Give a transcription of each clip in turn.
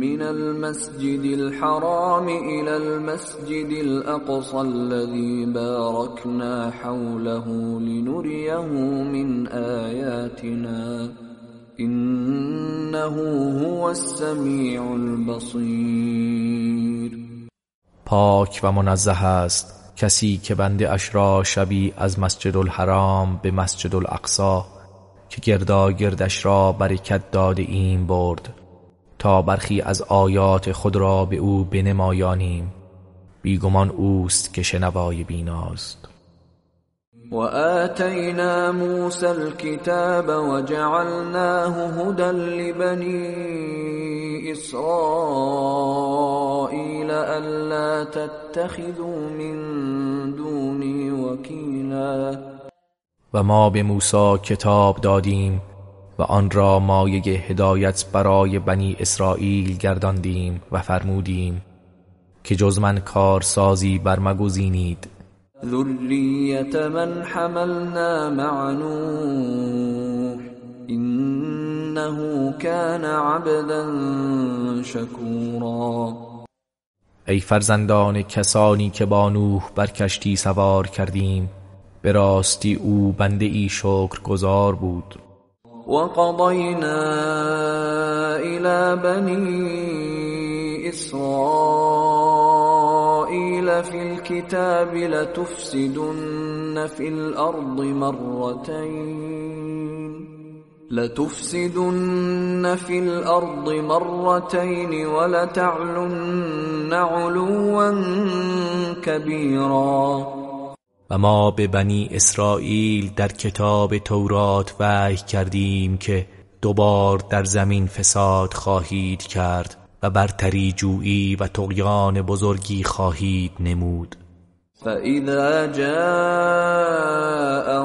من المسجد الحرام إلى المسجد الأقصى الذي باركنا حوله لنريه من آياتنا. إنه هو السميع البصير. پاک و منزه است کسی که بنده اش را شبی از مسجد الحرام به مسجد الاقصا که گردا گردش را برکت داده این برد. تا برخی از آیات خود را به او بنمایانیم. بیگمان اوست که شنوای بیناست. و آتینا موسى الكتاب وجعلناه هدى لبني اسرائیل الا تتخذوا من دونی وکیلا. و ما به موسی کتاب دادیم و آن را مایه هدایت برای بنی اسرائیل گرداندیم و فرمودیم که جز من کارسازی برمگزینید. ذریت من حملنا مع نوح انه كان عبدا شکورا. ای فرزندان کسانی که با نوح بر کشتی سوار کردیم به راستی او بنده ای شکر گذار بود. وقضينا إلى بني إسرائيل في الكتاب لتفسدن في الأرض مرتين. لتفسدن في الأرض مرتين ولتعلن علوا كبيرا. و ما به بنی اسرائیل در کتاب تورات وحی کردیم که دوبار در زمین فساد خواهید کرد و برتری جویی و تقیان بزرگی خواهید نمود. فإذا جاء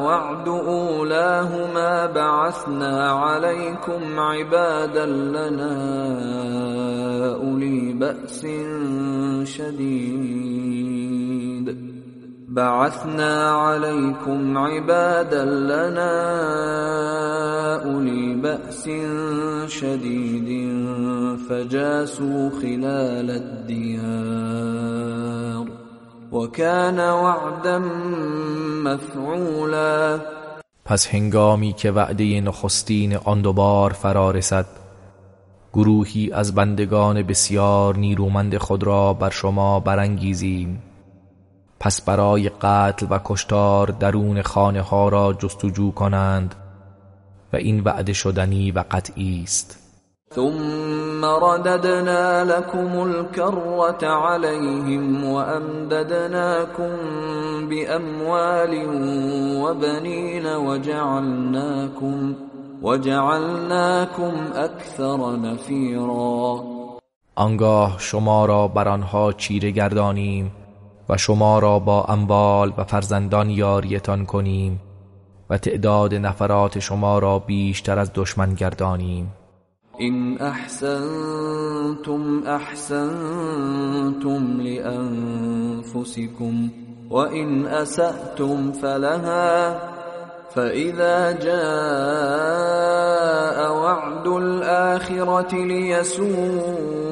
وعد اولاهما بعثنا عليكم عبادا لنا اولی بأس شدید بعثنا عليكم عبادا لنا أولي بأس شديد فجاسوا خلال الديار وكان وعدا مفعولا. پس هنگامی که وعده نخستین آن دوبار فرا رسد گروهی از بندگان بسیار نیرومند خود را بر شما برانگیزیم. پس برای قتل و کشتار درون خانه ها را جستجو کنند و این وعده شدنی و قطعی است. ثم رددنا لكم الكرة عليهم وأمددناكم بأموال وبنين وجعلناكم وجعلناكم أكثر نفيرا. آنگاه شما را بر آنها چیره گردانیم و شما را با اموال و فرزندان یاریتان کنیم و تعداد نفرات شما را بیشتر از دشمن گردانیم. این احسنتم احسنتم لانفسكم وان اسأتم فلها فإذا جاء وعد الآخرة ليسوءوا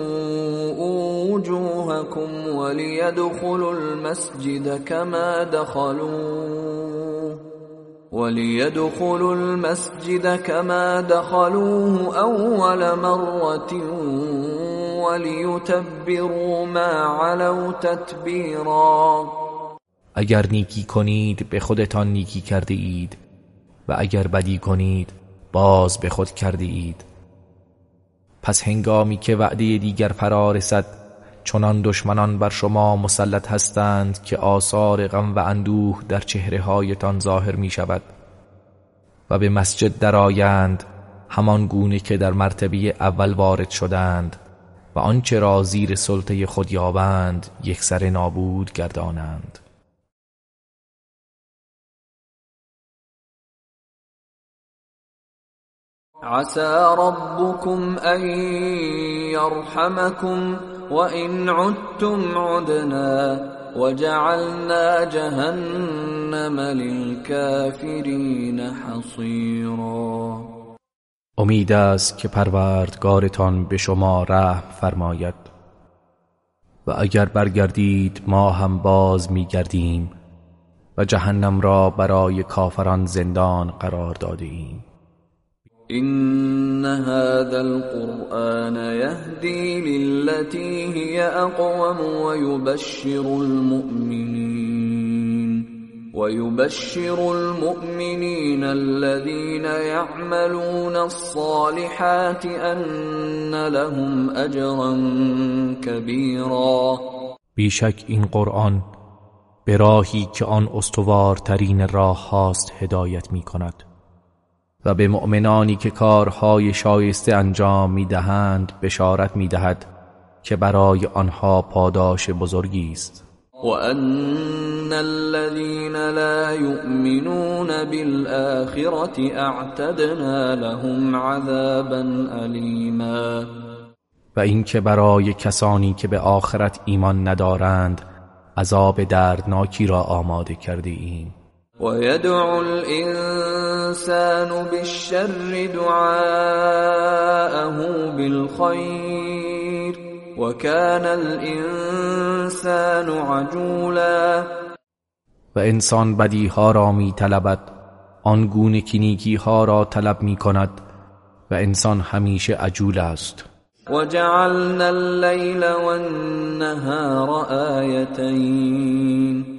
وجوهكم وليدخلوا المسجد كما دخلوه وليدخلوا المسجد كما دخلوه أول مرة وليتبروا ما علوا تتبيرا. اگر نیکی کنید به خودتان نیکی کرده اید. و اگر بدی کنید باز به خود کرده اید. پس هنگامی که وعده دیگر فرا رسد چنان دشمنان بر شما مسلط هستند که آثار غم و اندوه در چهره هایتان ظاهر می شود و به مسجد درآیند همان گونه که در مرتبه اول وارد شدند و آنچه را زیر سلطه خود یابند یکسر نابود گردانند. عسى ربكم أن يرحمكم وإن عدتم عدنا وجعلنا جهنم للكافرين حصيرا. امید است که پروردگارتان به شما رحم فرماید. و اگر برگردید ما هم باز میگردیم و جهنم را برای کافران زندان قرار داده ایم إن هذا القرآن يهدي للتي هي أقوم ويبشر المؤمنين ويبشر المؤمنين الذين يعملون الصالحات أن لهم أجرا كبيرا. بیشک این قرآن به راهی که آن استوارترین راه هاست هدایت می کند و به مؤمنانی که کارهای شایسته انجام می‌دهند بشارت می‌دهد که برای آنها پاداش بزرگی است. وأن الذين لا يؤمنون بالآخرة اعتدنا لهم عذابا و اینکه برای کسانی که به آخرت ایمان ندارند عذاب دردناکی را آماده کرده ایم ويدعو الإنسان بالشر دعاءه بالخير وكان الإنسان عجولا. و انسان بدیها را می طلبد آن گونه که نیکی ها را طلب می کند و انسان همیشه عجول است. وجعلنا الليل والنهار آيتين.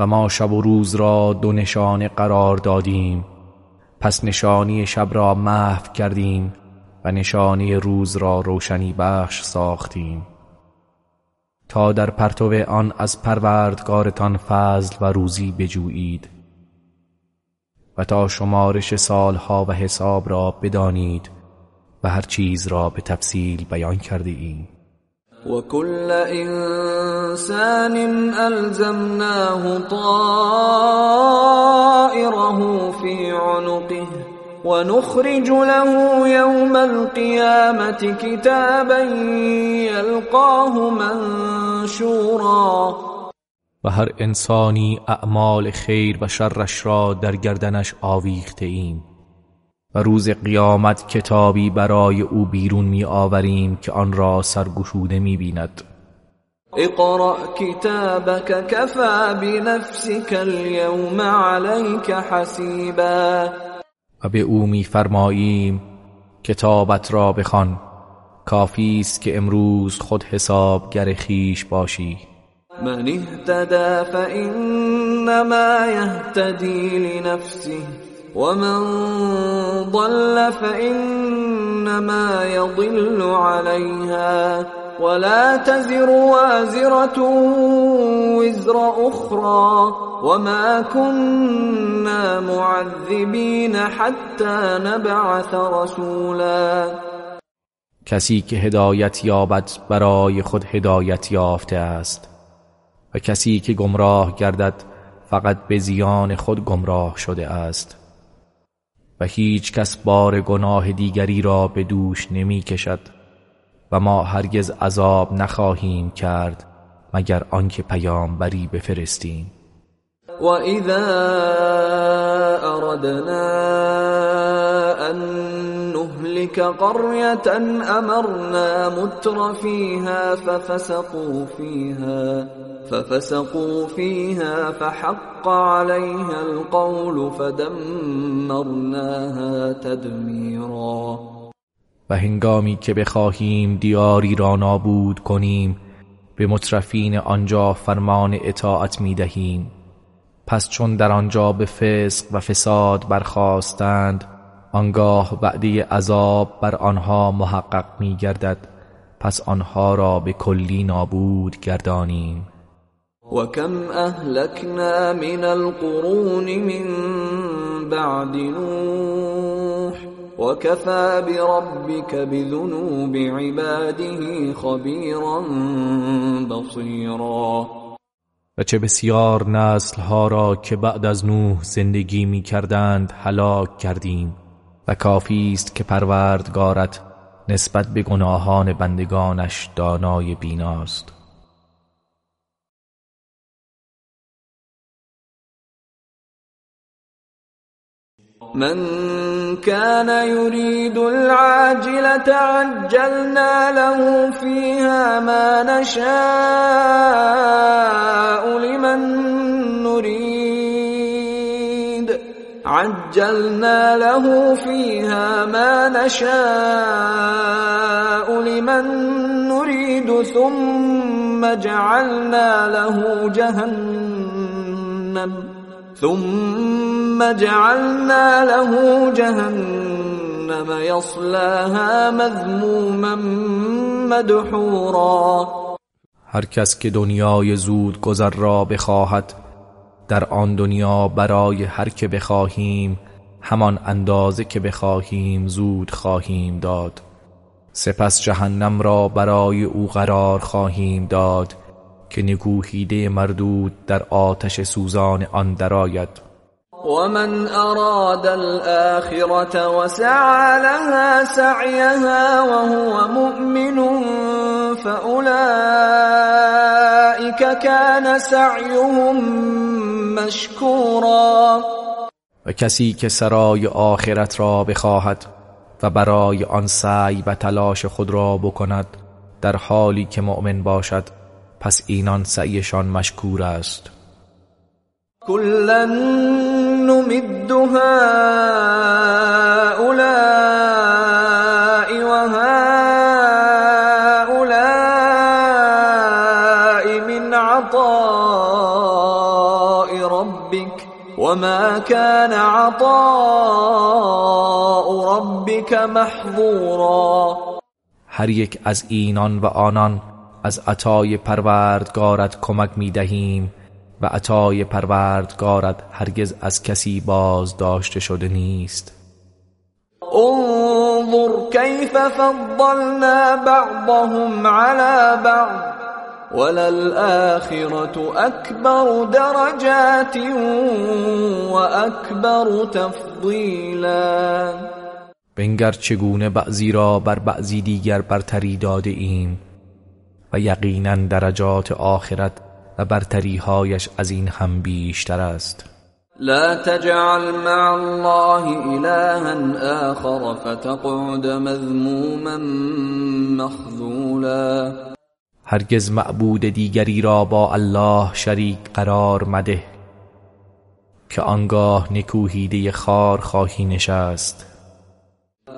و ما شب و روز را دو نشانه قرار دادیم. پس نشانی شب را محو کردیم و نشانی روز را روشنی بخش ساختیم. تا در پرتو آن از پروردگارتان فضل و روزی بجویید و تا شمارش سالها و حساب را بدانید و هر چیز را به تفصیل بیان کرده ایم. وكل إنسان ألزمناه طائره في عنقه ونخرج له يوم القيامة كتابا يلقاه منشورا. و هر انسانی اعمال خیر و شرش را در گردنش آویخته ایم. و روز قیامت کتابی برای او بیرون می آوریم که آن را سرگشوده می بیند اقرأ كتابك كفى بنفسك اليوم عليك حسیبا. و به او میفرماییم کتابت را بخوان. کافی است که امروز خود حسابگر خیش باشی. من اهتدى فإنما يهتدي لنفسه. ومن ضل فإنما يضل عليها ولا تزر وازرة وزر أخرى وما كنا معذبين حتى نبعث رسولا. کسی که هدایت یابد برای خود هدایت یافته است و کسی که گمراه گردد فقط به زیان خود گمراه شده است. و هیچ کس بار گناه دیگری را به دوش نمی کشد و ما هرگز عذاب نخواهیم کرد مگر آنکه پیامبری بفرستیم. و اذا اردنا ان نهلك قرية امرنا متر فيها ففسقوا فيها ففسقوا فيها فحق عليها القول فدمرناها تدميرا. و هنگامی که بخواهیم دیاری را نابود کنیم به مترفین آنجا فرمان اطاعت می دهیم. پس چون در آنجا به فسق و فساد برخواستند آنگاه وعده عذاب بر آنها محقق می گردد پس آنها را به کلی نابود گردانیم. و کم اهلکنا من القرون من بعد نوح وكفى بربك بذنوب عباده خبيرا بصيرا. و چه بسیار نسل ها را که بعد از نوح زندگی می کردند هلاک کردیم. کافی است که پروردگارت نسبت به گناهان بندگانش دانای بیناست. من كان يريد العاجلة عجلنا له فيها ما نشاء لمن نريد عجلنا له فيها ما نشاء لمن نريد ثم جعلنا له جهنم ثم جعلنا له جهنم يصلاها مذموما مدحورا. هر کس که دنیای زود گذر را بخواهد در آن دنیا برای هر که بخواهیم همان اندازه که بخواهیم زود خواهیم داد. سپس جهنم را برای او قرار خواهیم داد که نگوهیده مردود در آتش سوزان آن درآید. ومن اراد الاخرة وسعى لها سعيها وهو مؤمن فأولئك كان سعيهم مشكورا. و کسی که سرای آخرت را بخواهد و برای آن سعی و تلاش خود را بکند در حالی که مؤمن باشد پس اینان سعیشان مشکور است. نمد هؤلاء و هؤلاء من عطاء ربك وما كان عطاء ربك محظورا. هر یک از اینان و آنان از عطای پروردگارت کمک می دهیم و عطای پروردگارت هرگز از کسی باز داشته شده نیست. انظر كيف فضلنا بعضهم على بعض وللآخرة أكبر درجات وأكبر تفضیلا. بنگر چگونه بعضی را بر بعضی دیگر برتری داده ایم و یقینا درجات آخرت و برتریهایش از این هم بیشتر است. لا تجعل مع الله إلها آخر فتقعد مذموما مخذولا. هرگز معبود دیگری را با الله شریک قرار مده که آنگاه نکوهیده خار خواهی نشست.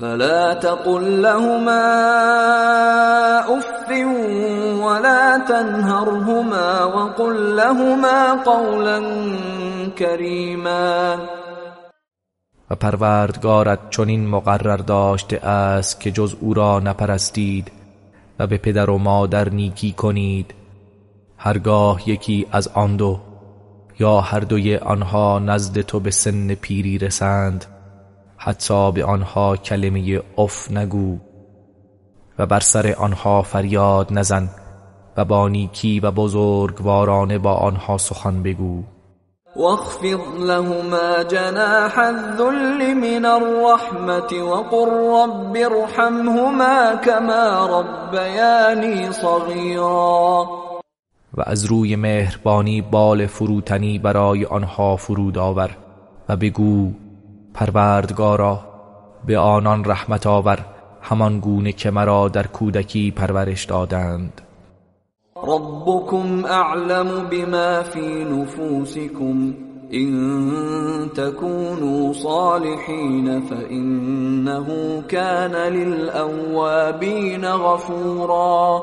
فلا تقل لهما اف ولا تنهرهما وقل لهما قولا کریما و پروردگارت چنین مقرر داشته است که جز او را نپرستید و به پدر و مادر نیکی کنید. هرگاه یکی از آن دو یا هر دوی آنها نزد تو به سن پیری رسند حتی به آنها کلمه اف نگو و بر سر آنها فریاد نزن و با نیکی و بزرگوارانه با آنها سخن بگو. واخفض لهما جناح الذل من الرحمة وقل رب ارحمهما كما ربياني صغيرا. و از روی مهربانی بال فروتنی برای آنها فرود آور و بگو پروردگارا به آنان رحمت آور همان گونه که مرا در کودکی پرورش دادند. ربكم اعلم بما في نفوسكم ان تكونوا صالحين فانه كان للاوابين غفورا.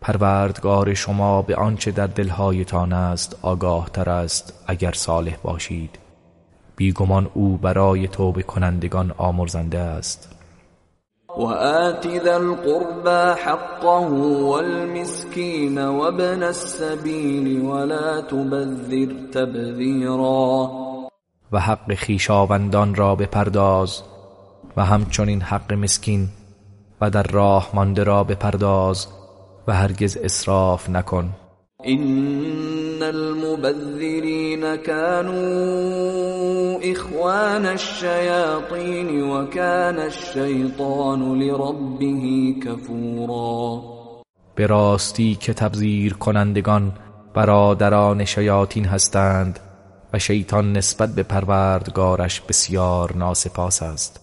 پروردگار شما به آنچه در دلهایتان است آگاه تر است اگر صالح باشید. بیگمان او برای توبه کنندگان آمرزنده است. وآت ذا القربى حقه والمسكين وابن السبيل ولا تبذر تبذیرا و حق خیشاوندان را بپرداز و همچنین حق مسکین و در راه مانده را بپرداز و هرگز اسراف نکن. ان المبذرین كانوا اخوان الشیاطین و كان الشیطان لربه کفورا به راستی که تبذیر کنندگان برادران شیاطین هستند و شیطان نسبت به پروردگارش بسیار ناسپاس است.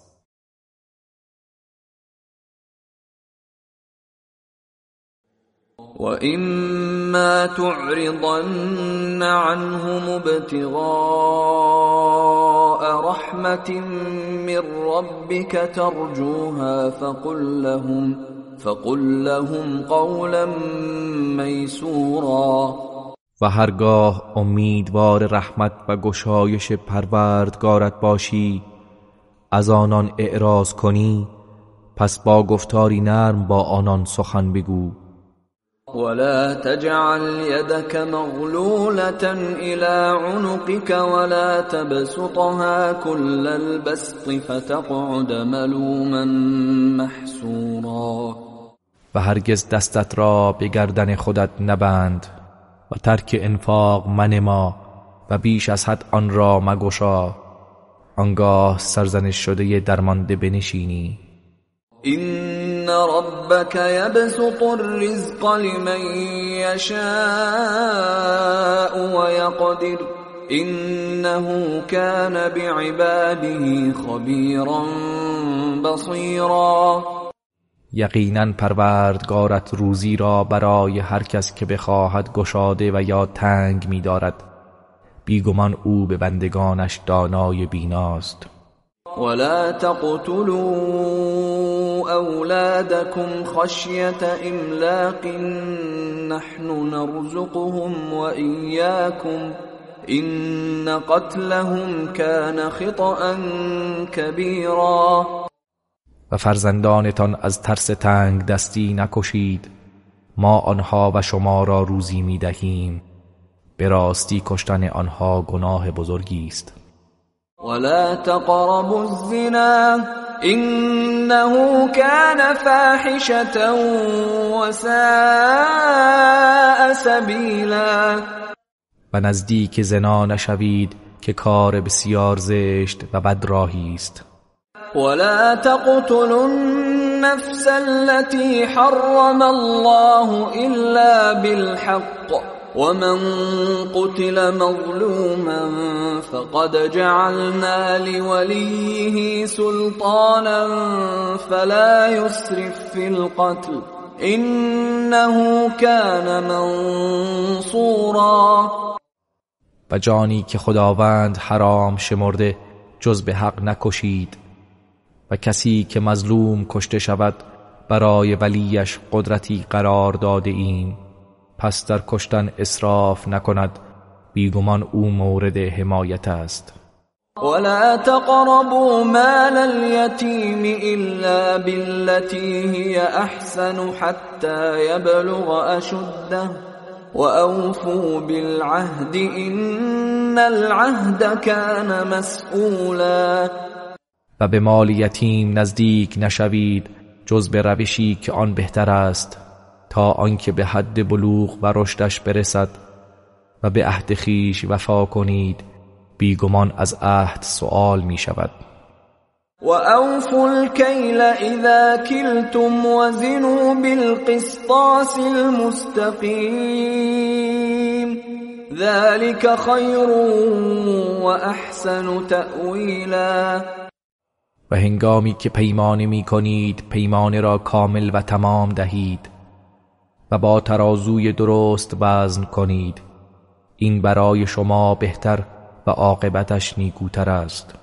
وإما تعرضن عنهم ابتغاء رحمة من ربك ترجوها فقل لهم فقل لهم قولا میسورا و هرگاه امیدوار رحمت و گشایش پروردگارت باشی از آنان اعراض کنی پس با گفتاری نرم با آنان سخن بگو. ولا تجعل يدك مغلولة إلى عنقك ولا تبسطها كل البسط فتقعد ملوما محسورا و هرگز دستت را به گردن خودت نبند و ترک انفاق منما و بیش از حد آن را مگشا. آنگاه سرزنش شده درمانده بنشینی. ربك يبسط الرزق لمن يشاء ويقدر إنه كان بعباده خبيرا بصيرا. یقینا پروردگارت روزی را برای هر کس که بخواهد گشاده و یا تنگ می‌دارد. بیگمان او به بندگانش دانای بیناست. ولا تقتلوا اولادكم خشيه املاق نحن نرزقهم واياكم ان قتلهم كان خطا كبيرا. و فرزندانتان از ترس تنگ دستی نکشید. ما آنها و شما را روزی می دهیم به راستی کشتن آنها گناه بزرگی است. ولا تقربوا الزنا انه كان فاحشه وساء سبيلا. و نزدیک زنا نشوید که کار بسیار زشت و بد راهی است. ولا تقتلوا النفس التي حرم الله الا بالحق. ومن قتل مظلوما فقد جعلنا لوليه سلطانا فلا يسرف في القتل انه كان منصورا. و جانی که خداوند حرام شمرده جز به حق نکشید و کسی که مظلوم کشته شود برای ولیش قدرتی قرار داده ایم. پس در کشتن اسراف نکند. بیگمان او مورد حمایت است. ولا تقربوا مال اليتيم الا بالتي هي احسن حتى يبلغ اشده واوفوا بالعهد ان العهد كان مسئولا و به مال یتیم نزدیک نشوید جز به روشی که آن بهتر است. تا آنکه به حد بلوغ و رشدش برسد و به عهد خیش وفا کنید بیگمان از عهد سوال می شود و اوفوا الكیل اذا کلتم وزنوا بالقسطاس المستقیم ذلك خیر و احسن تأویلا و هنگامی که پیمانه می کنید پیمانه را کامل و تمام دهید. و با ترازوی درست وزن کنید. این برای شما بهتر و عاقبتش نیکوتر است.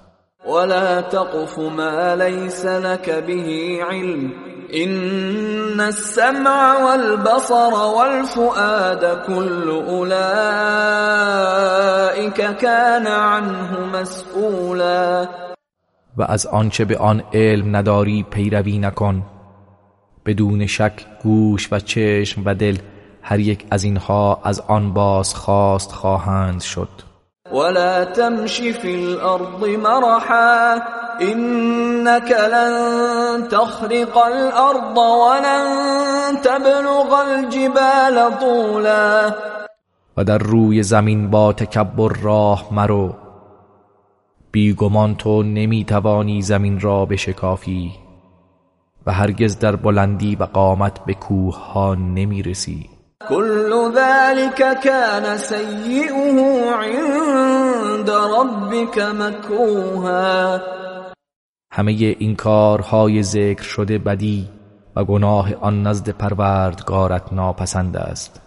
ولا تقف ما ليس لك به علم. ان السمع والبصر والفؤاد كل اولئك كان عنه مسئولا. و از آنچه به آن علم نداری پیروی نکن. بدون شک گوش و چشم و دل هر یک از اینها از آن باز خواست خواهند شد. ولا تمشي في الارض مرحا انك لن تخرق الارض ولن تبلغ الجبال طولا. و در روی زمین با تکبر راه مرو. بیگمان تو نمی‌توانی زمین را بشکافی. و هرگز در بلندی و قامت به کوه ها نمی‌رسی. كل ذلك كان سيئه عند ربك مكروها همه این کارهای ذکر شده بدی و گناه آن نزد پروردگارت ناپسند است.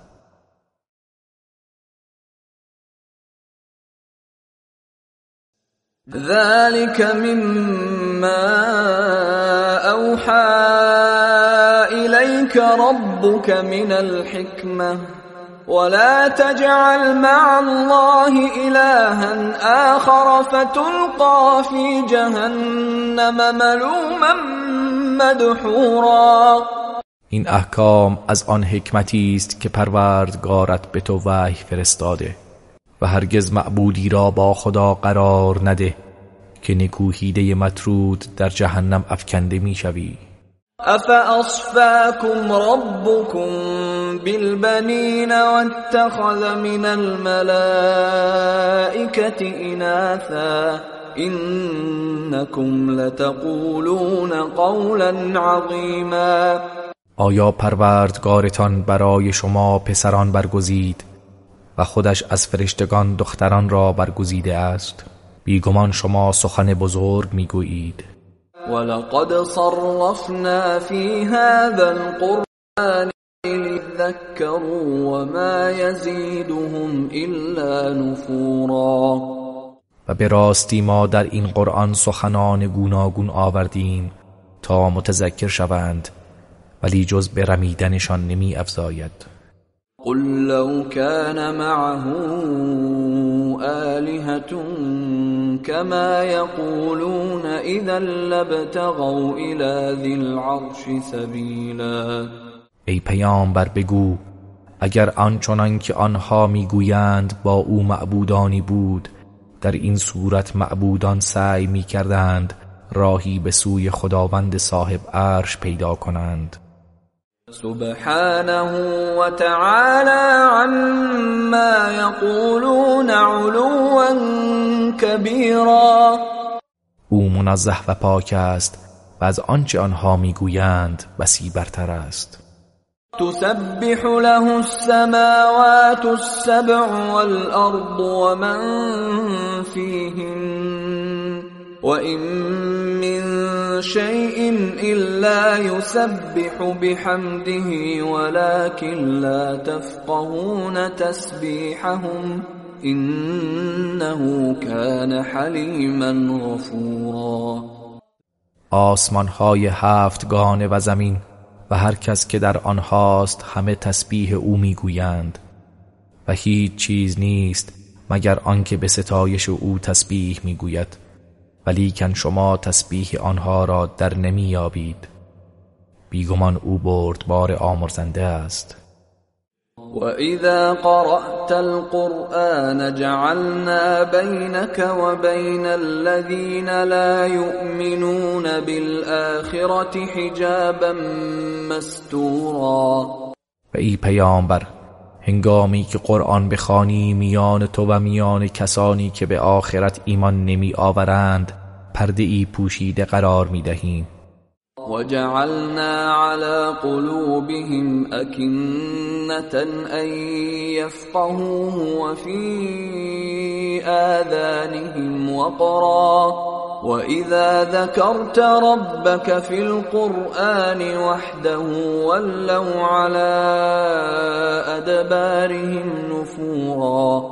ذلك مما اوحى اليك ربك من الحكمه ولا تجعل مع الله إلها آخر فتلقى في جهنم ملوما مدحورا. این احکام از آن حکمتی است که پروردگارت به تو وحی فرستاده. و هرگز معبودی را با خدا قرار نده که نکوهیده مطرود در جهنم افکنده می‌شوی. افاصفاكم ربكم بالبنين واتخذ من الملائكة اناثا انكم لتقولون قولا عظیما. آیا پروردگارتان برای شما پسران برگزید؟ و خودش از فرشتگان دختران را برگزیده است. بیگمان شما سخن بزرگ می‌گویید. ولقد صرفنا في هذا القرآن لذكروا وما يزيدهم الا نفورا. و به راستی ما در این قرآن سخنان گوناگون آوردیم تا متذکر شوند ولی جز به رمیدنشان نمی افزاید. قل لو كان معه آلهة كما يقولون اذا لابتغوا الى ذي العرش سبیلا ای پیامبر بگو اگر آنچنان که آنها می‌گویند با او معبودانی بود در این صورت معبودان سعی می‌کردند راهی به سوی خداوند صاحب عرش پیدا کنند. سبحانه وتعالى عما يقولون علوا كبيرا. او منزه و پاک است و از آنچه آنها می‌گویند بسی برتر است. تسبح له السماوات السبع والارض ومن فيهن وإن من شيء إلا يسبح بحمده ولكن لا تفقهون تسبيحهم إنه كان حلیما غفورا. آسمان های هفتگانه و زمین و هر کس که در آنهاست همه تسبیح او می‌گویند. و هیچ چیز نیست مگر آنکه به ستایش او تسبیح می‌گوید. ولیکن شما تسبیح آنها را در نمیابید بیگمان او بردبار آمرزنده است. اذا قرأت القرآن جعلنا بينك وبين الذين لا يؤمنون بالآخرة حجابا مستورا. و ای پیامبر هنگامی که قرآن بخوانی میان تو و میان کسانی که به آخرت ایمان نمی آورند پرده ای پوشیده قرار می دهیم وجعلنا على قلوبهم أكنة أن يفقهوه وفي آذانهم وقرا. وإذا ذكرت ربك في القرآن وحده ولوا على أدبارهم نفورا.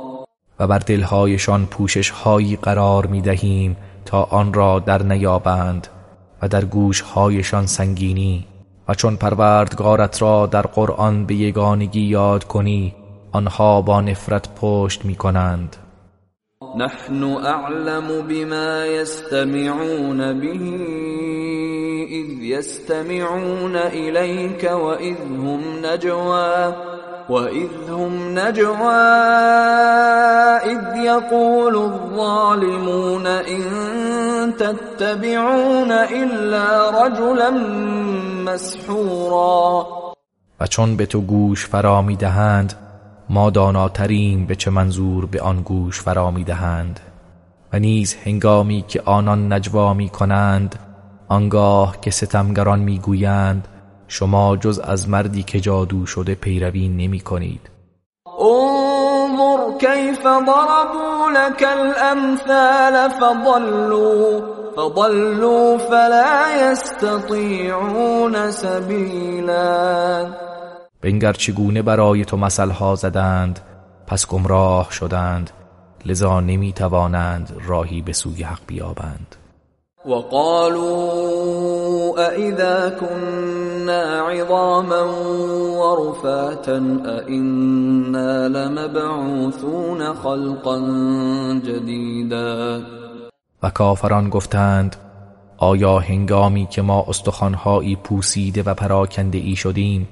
و بر دلهایشان پوشش هایی قرار می دهیم تا آن را در نیابند و در گوشهایشان سنگینی. و چون پروردگارت را در قرآن به یگانگی یاد کنی آنها با نفرت پشت می کنند نحن اعلم بما يستمعون به اذ يستمعون اليك واذ هم نجوا وإذ هم نجوى إذ يقول الظالمون إن تتبعون إلا رجلا مسحورا و چون به تو گوش فرا می دهند ما داناتریم به چه منظور به آن گوش فرا می دهند و نیز هنگامی که آنان نجوا می کنند آنگاه که ستمگران می گویند شما جز از مردی که جادو شده پیروی نمی کنید انظر کیف ضربوا لك الامثال فضلوا فضلوا فلا يستطيعون سبیلا. بنگر چگونه برای تو مثل ها زدند پس گمراه شدند لذا نمی توانند راهی به سوی حق بیابند. وقالوا أئذا كنا عظاما ورفاتا أئنا لمبعوثون خلقا جديدا. و کافران گفتند آیا هنگامی که ما استخوانهایی پوسیده و پراکنده ای شدیم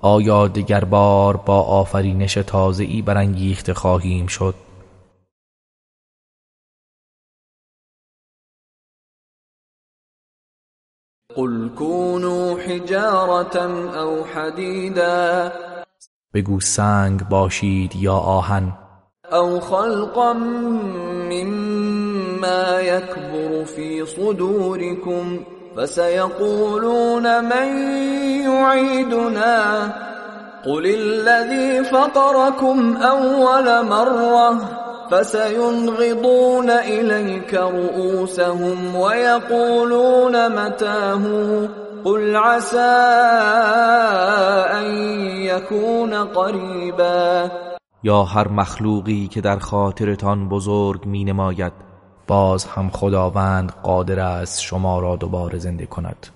آیا دیگر بار با آفرینش تازه ای برانگیخته خواهیم شد؟ قل كونوا حجارة او حديدا بگو سنگ باشید یا آهن. او خلقا مما يكبر في صدوركم فسيقولون من يعيدنا؟ قل الذي فطركم اول مره فسينغضون إليك رؤوسهم ويقولون متاه؟ قل عسى أن يكون قریبا یا هر مخلوقی که در خاطرتان بزرگ می نماید باز هم خداوند قادر است شما را دوباره زنده کند.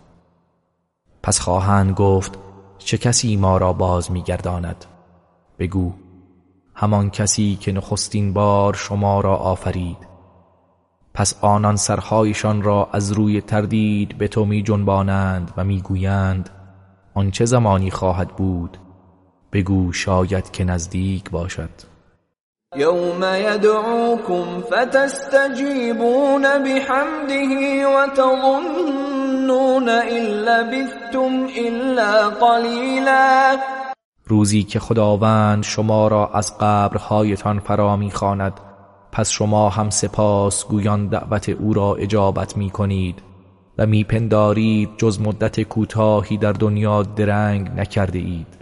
پس خواهند گفت چه کسی ما را باز می گرداند بگو همان کسی که نخستین بار شما را آفرید. پس آنان سرهایشان را از روی تردید به تو می جنبانند و می گویند آن چه زمانی خواهد بود. بگو شاید که نزدیک باشد. یوم یدعوکم فتستجیبون بحمده و تظنون الا بثتم الا قلیلا روزی که خداوند شما را از قبرهایتان فرا می‌خواند. پس شما هم سپاس گویان دعوت او را اجابت می کنید و میپندارید جز مدت کوتاهی در دنیا درنگ نکرده اید.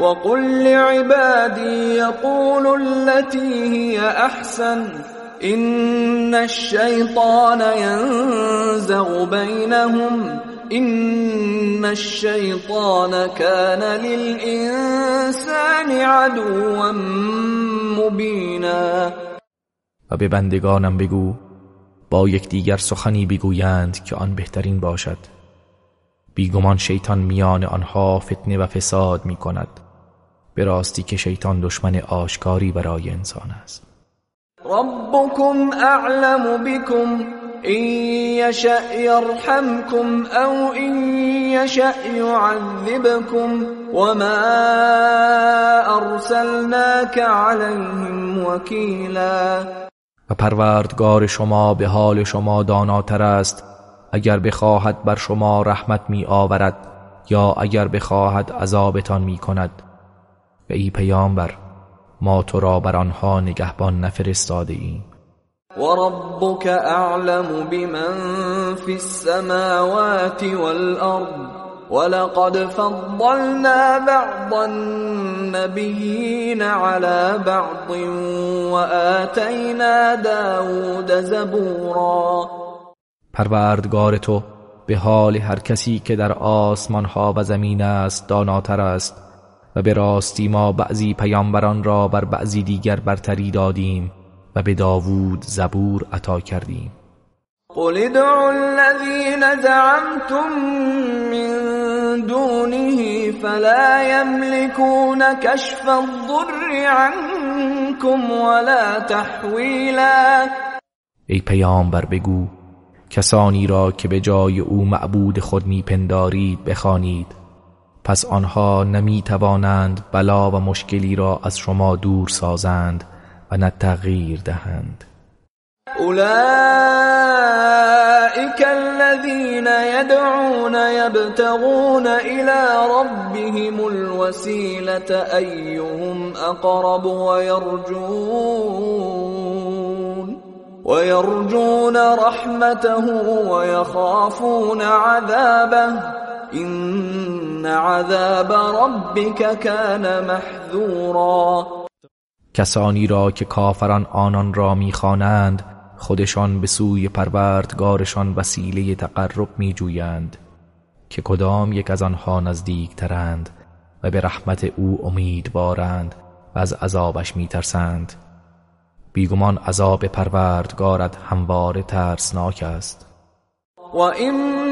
وقل لعبادی یقول التي هي احسن ان الشیطان ینزغ بینهم این الشیطان كان للانسان عدوا مبینا و به بندگانم بگو با یکدیگر سخنی بگویند که آن بهترین باشد. بیگمان شیطان میان آنها فتنه و فساد می کند به راستی که شیطان دشمن آشکاری برای انسان است. ربكم اعلم بكم إن يشأ يرحمكم أو إن يشأ يعذبكم وما أرسلناك عليهم وكيلا و پروردگار شما به حال شما داناتر است اگر بخواهد بر شما رحمت می آورد یا اگر بخواهد عذابتان می کند. و ای پیامبر ما تو را بر آنها نگهبان نفرستاده ایم. وربك اعلم بمن في السماوات والارض ولقد فضلنا بعض النبيين على بعض وآتينا داود زبورا. پروردگار تو به حال هر کسی که در آسمان ها و زمین است داناتر است. و به راستی ما بعضی پیامبران را بر بعضی دیگر برتری دادیم و به داوود زبور عطا کردیم. قل ادعوا الذين زعمتم من دونه فلا يملكون كشف الضر عنكم ولا تحویلا ای پیامبر بگو کسانی را که به جای او معبود خود میپندارید بخوانید. پس آنها نمی توانند بلا و مشکلی را از شما دور سازند و نه تغییر دهند. اولئك الذين يدعون يبتغون الى ربهم الوسيله ايهم اقرب ويرجون ويرجون رحمته ويخافون عذابه. ان عذاب ربك كان محذورا. کسانی را که کافران آنان را می‌خوانند خودشان به سوی پروردگارشان وسیله تقرب میجویند که کدام یک از آنها نزدیکترند و به رحمت او امیدوارند و از عذابش میترسند. بیگمان عذاب پروردگارت همواره ترسناک است. و این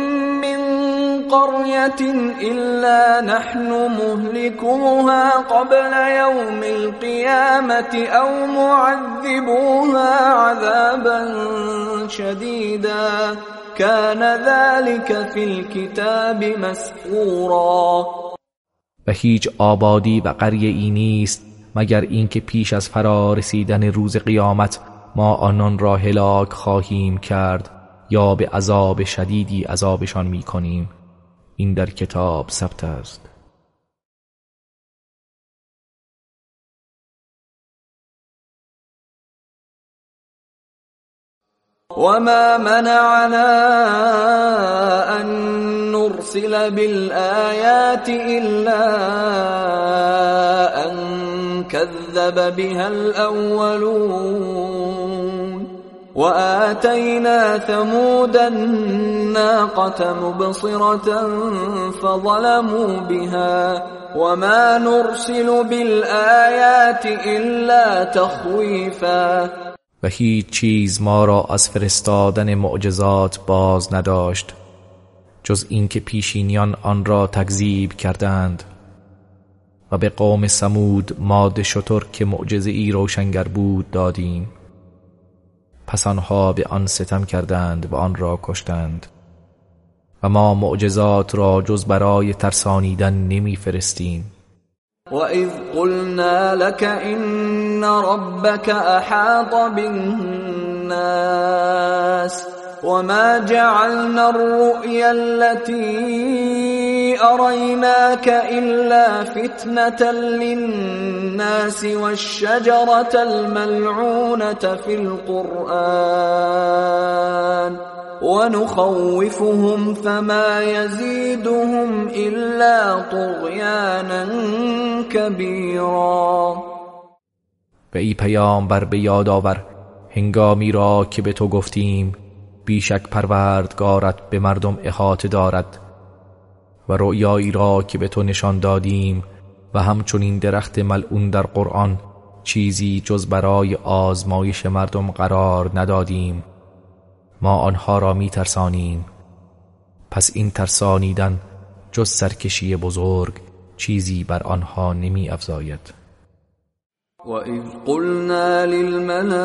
قرية إلا نحن مهلكوها قبل يوم القيامة أو معذبوها عذابا شديدا. كان ذلك في الكتاب مسطورا. و هیچ آبادی و قریه ای نیست مگر اینکه پیش از فرا رسیدن روز قیامت ما آنان را هلاک خواهیم کرد یا به عذاب شدیدی عذابشان می کنیم. این در کتاب ثبت است. وما منعنا أن نرسل بالآيات إلا أن كذب بها الأولون وآتينا ثمود الناقة مبصرة فظلموا بها وما نرسل بالآيات إلا تخويفا. و هیچ چیز ما را از فرستادن معجزات باز نداشت جز اینکه پیشینیان آن را تکذیب کردند. و به قوم سمود ماد شتر که معجزه ای روشنگر بود دادیم. پس آنها به آن ستم کردند و آن را کشتند. و ما معجزات را جز برای ترسانیدن نمی فرستیم اذ قلنا لك إن ربك أحاط بالناس وما جعلنا الرؤيا التي أريناك إلا فتنة للناس والشجرة الملعونة في القرآن ونخوفهم فما يزيدهم إلا طغيانا كبيرا. به ای پیامبر به یاد آور هنگامی را که به تو گفتیم بیشک پروردگارت به مردم احاطه دارد. و رؤیایی را که به تو نشان دادیم و همچنین درخت ملعون در قرآن چیزی جز برای آزمایش مردم قرار ندادیم. ما آنها را می ترسانیم پس این ترسانیدن جز سرکشی بزرگ چیزی بر آنها نمی افزاید وَإِذْ قُلْنَا لِلْمَلَائِكَةِ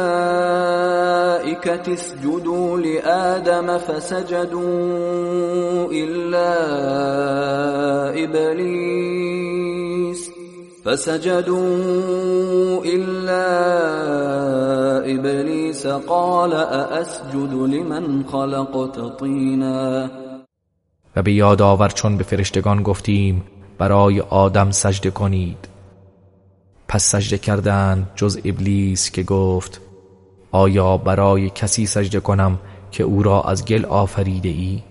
اسْجُدُوا لِآدَمَ فَسَجَدُوا إِلَّا إِبْلِيسَ فسجدوا إلا إبليس قال أأسجد لمن خلقت طینا و به یاد آور چون به فرشتگان گفتیم برای آدم سجده کنید. پس سجده کردند جز ابلیس که گفت آیا برای کسی سجده کنم که او را از گل آفریده ای؟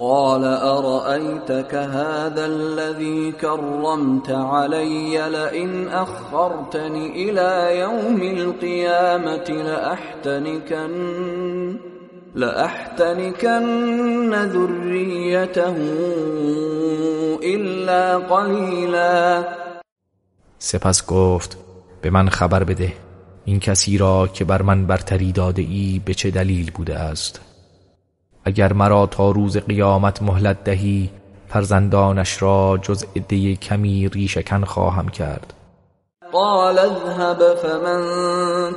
قال أرأيتك هذا الذي كرمت علي لئن أخرتني إلى يوم القيامة لأحتنكن لأحتنكن ذريته إلا قليلا سپس گفت به من خبر بده این کسی را که بر من برتری داده ای به چه دلیل بوده است؟ اگر مرا تا روز قیامت مهلت دهی فرزندانش را جز عده کمی ریشکن خواهم کرد. قال اذهب فمن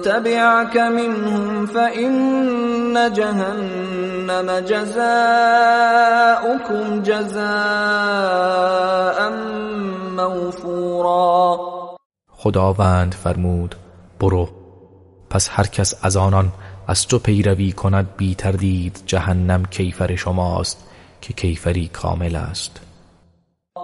تبعك منهم فإن جهنم جزاؤكم جزاء موفورا. خداوند فرمود برو. پس هر کس از آنان از تو پیروی کند بی تردید جهنم کیفر شماست که کیفری کامل است.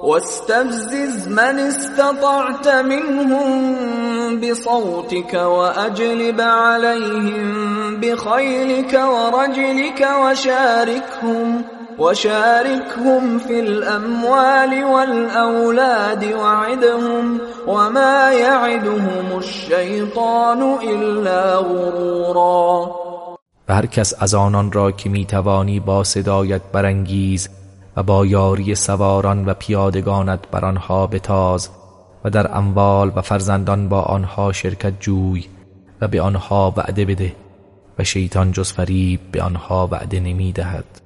واستفزز من استطعت منهم بصوتك واجلب عليهم بخيلك ورجلك وشاركهم وشاركهم في الأموال والأولاد وعدهم وما يعدهم الشيطان إلا غرورا. و هر کس از آنان را که می‌توانی با صدایت برانگیز و با یاری سواران و پیادگانت بر آنها بتاز و در اموال و فرزندان با آنها شرکت جوی و به آنها وعده بده و شیطان جز فریب به آنها وعده نمی‌دهد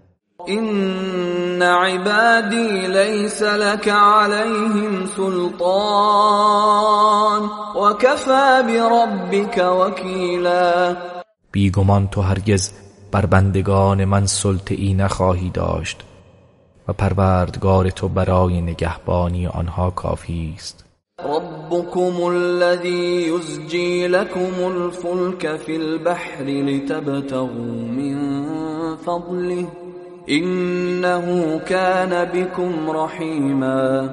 إن عبادي ليس لك عليهم سلطان وكفى بربك وكيلا. بیگمان تو هرگز بر بندگان من سلطه نخواهی داشت و پروردگار تو برای نگهبانی آنها کافی است. ربكم الذي يزجي لكم الفلك في البحر لتبتغوا من فضله. انه كان بكم رحیما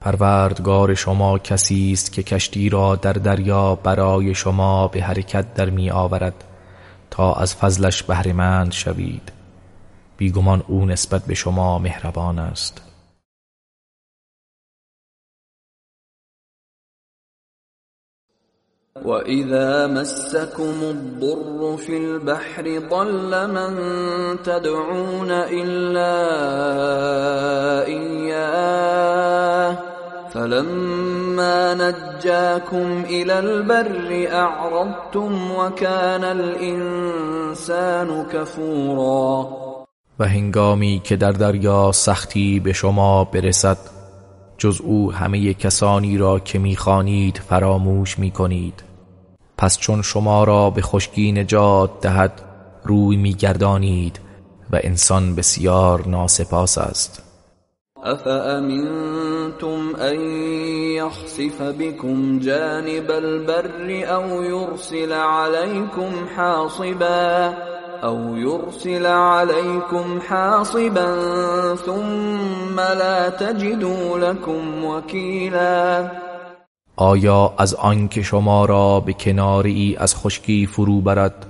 پروردگار شما کسی است که کشتی را در دریا برای شما به حرکت در می آورد تا از فضلش بهرهمند شوید. بیگمان او نسبت به شما مهربان است. وَإِذَا مَسَّكُمُ الضُّرُّ فِي الْبَحْرِ ضَلَّ مَن تَدْعُونَ إِلَّا إِيَّاهُ فَلَمَّا نَجَّاكُمْ إِلَى الْبَرِّ أَعْرَضْتُمْ وَكَانَ الْإِنسَانُ كَفُورًا و هنگامی که در دریا سختی به شما برسد جز او همه کسانی را که می‌خوانید فراموش می‌کنید. پس چون شما را به خشکی نجات دهد روی میگردانید و انسان بسیار ناسپاس است. افامنتم ان یخسف بكم جانب البر او یرسل علیکم حاصبا او يرسل عليكم حاصبا ثم لا تجدوا لكم وكيلا آیا از آنکه شما را به کناری از خشکی فرو برد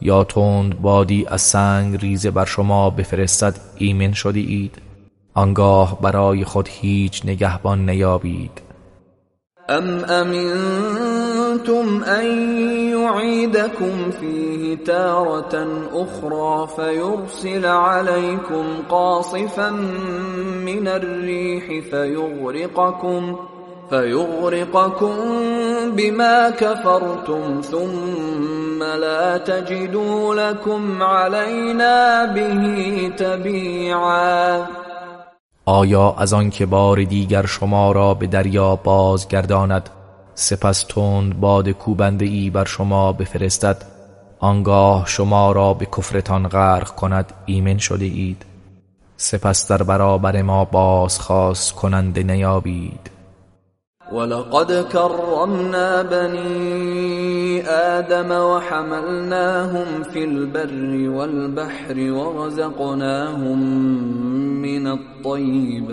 یا تند بادی از سنگ ریزه بر شما بفرستد ایمن شده اید؟ آنگاه برای خود هیچ نگهبان نیابید. ام امنتم ان يعيدكم فيه تارة اخرى فيرسل عليكم قاصفا من الريح فيغرقكم فيغرقكم بما كفرتم ثم لا تجدوا لكم علينا به تبيعا. آیا از آن که بار دیگر شما را به دریا بازگرداند سپس تند باد کوبنده ای بر شما بفرستد آنگاه شما را به کفرتان غرق کند ایمن شده اید؟ سپس در برابر ما بازخواست کننده نیابید. ولقد كرمنا بني آدم وحملناهم في البر والبحر ورزقناهم من الطيبات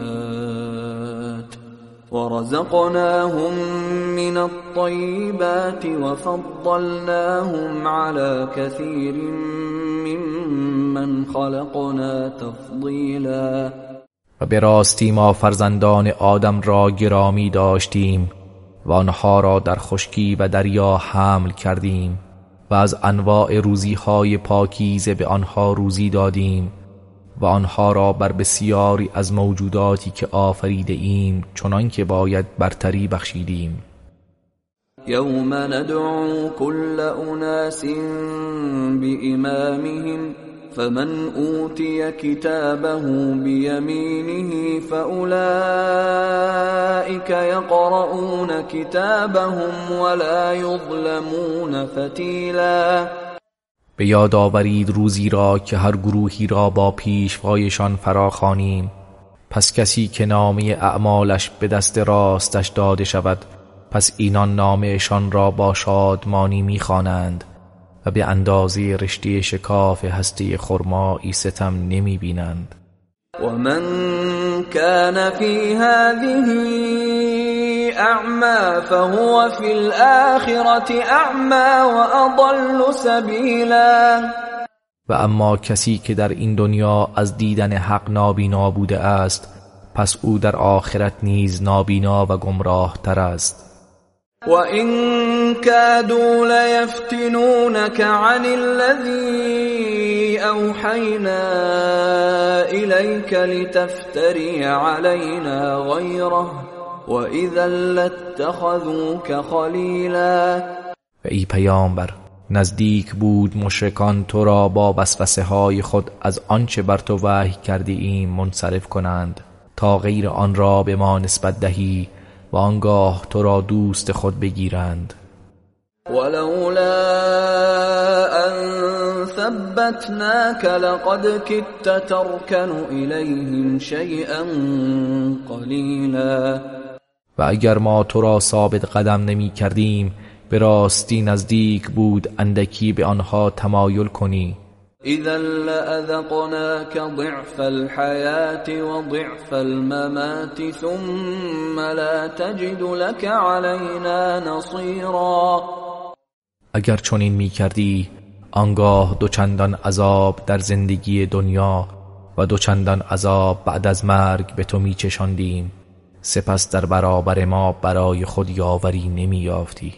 ورزقناهم من الطيبات وفضلناهم على كثير ممن خلقنا تفضیلا و به راستی ما فرزندان آدم را گرامی داشتیم و آنها را در خشکی و دریا حمل کردیم و از انواع روزی های پاکیزه به آنها روزی دادیم و آنها را بر بسیاری از موجوداتی که آفریده ایم چنان که باید برتری بخشیدیم. یوم ندعو كل اناس بإمامهم فمن اوتی كتابه بيمينه فأولئك يقرؤون كتابهم ولا يظلمون فتیلا به یاد آورید روزی را که هر گروهی را با پیشوایشان فراخوانیم. پس کسی که نامه اعمالش به دست راستش داده شود پس اینان نامهشان را با شادمانی می‌خوانند. و به اندازه رشته شکاف هسته خرمایی ستم نمی بینند. و من کان فی هذه اعما فهو فی الاخرة اعما و اضل سبیلا. و اما کسی که در این دنیا از دیدن حق نابینا بوده است پس او در آخرت نیز نابینا و گمراه تر است. وَإِن كَادُوا لَيَفْتِنُونَكَ عَنِ الَّذِي أَوْحَيْنَا إِلَيْكَ لِتَفْتَرِيَ عَلَيْنَا غَيْرَهُ وَإِذًا لَاتَّخَذُوكَ خَلِيلًا. و ای پیامبر نزدیک بود مشرکان تو را با وسوسه های خود از آنچه بر تو وحی کرده ایم منصرف کنند. تا غیر آن را به ما نسبت دهی و آنگاه تو را دوست خود بگیرند. ولولا ان ثبتناك لقد كدت تركن اليهم شيئا قليلا. و اگر ما تو را ثابت قدم نمی کردیم به راستی نزدیک بود اندکی به آنها تمایل کنی. اذا لأذقناك ضعف الحياة وضعف الممات ثم لا تجد لك علينا نصيرا اگر چنین می کردی آنگاه دوچندان عذاب در زندگی دنیا و دوچندان عذاب بعد از مرگ به تو می سپس در برابر ما برای خود یاوری نمی یافتی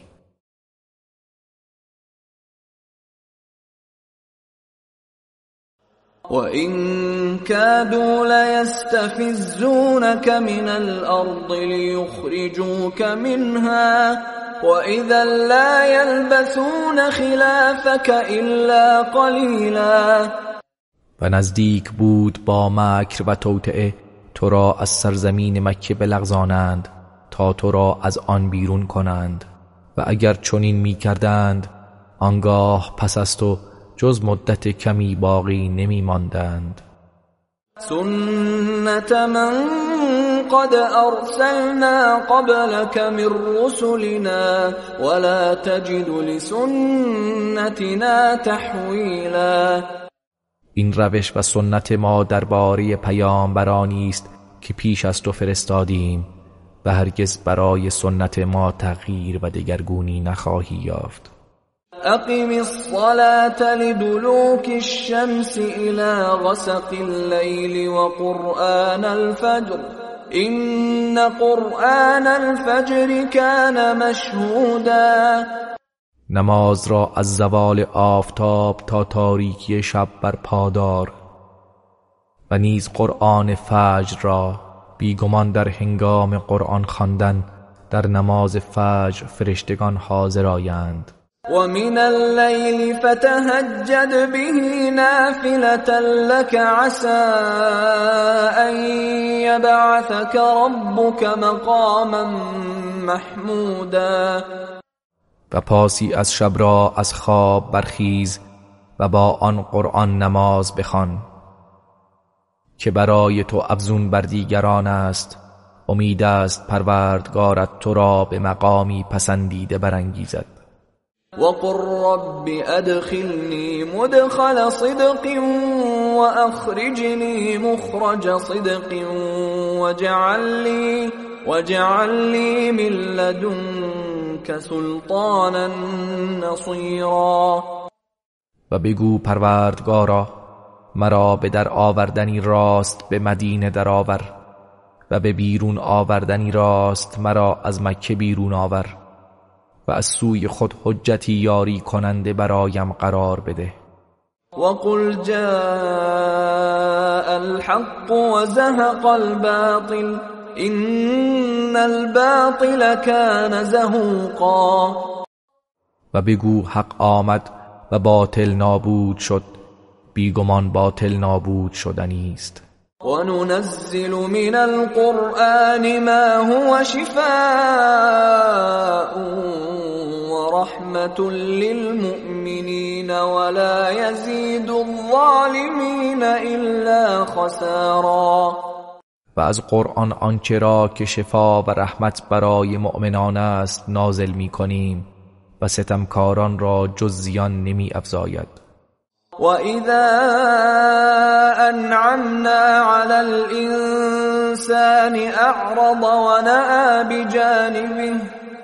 وَإِن كَادُوا لَيَسْتَفِزُّونَكَ مِنَ الْأَرْضِ لِيُخْرِجُوكَ مِنْهَا وَإِذًا لَّا يَلْبَثُونَ خِلَافَكَ إِلَّا قَلِيلًا. و نزدیک بود با مکر و توطعه تو را از سرزمین مکه بلغزانند تا تو را از آن بیرون کنند و اگر چنین می کردند آنگاه پس از تو جز مدت کمی باقی نمی ماندند سنت من قد ارسلنا قبلك من رسلنا ولا تجد لسنتنا تحویلا این روش و سنت ما درباره پیامبرانی است که پیش از تو فرستادیم و هرگز برای سنت ما تغییر و دگرگونی نخواهی یافت. اقم الصلاة لدلوك الشمس إلى غسق الليل وقرآن الفجر. إن قرآن الفجر كان مشهودا. نماز را از زوال آفتاب تا تاریکی شب بر پادار و نیز قرآن فجر را بیگمان در هنگام قرآن خواندن در نماز فجر فرشتگان حاضر آیند. ومن الليل فتهجد به نافلة لك عسى أن يبعثك ربك مقاما محمودا. و پاسی از شب را از خواب برخیز و با آن قرآن نماز بخوان که برای تو افزون بر دیگران است امید است پروردگارت تو را به مقامی پسندیده برانگیزد. وقل رب ادخلني مدخل صدق واخرجني مخرج صدق واجعل لي واجعل لي من لدنك سلطانا نصيرا. و بگو پروردگارا مرا به در آوردنی راست به مدینه درآور و به بیرون آوردنی راست مرا از مکه بیرون آور. و از سوی خود حجتی یاری کننده برایم قرار بده. وقل جاء الحق وزهق الباطل این الباطل كان زهوقا. و بگو حق آمد و باطل نابود شد بیگمان باطل نابود شدنی است. وننزل من القرآن ما هو شفاء ورحمة للمؤمنين ولا يزيد الظالمين إلا خسارا. و از قرآن آنچه را که شفا و رحمت برای مؤمنان است نازل می کنیم و ستمکاران را جز زیان نمی افزاید. وإذا أنعمنا على الإنسان أعرض ونأى بجانبه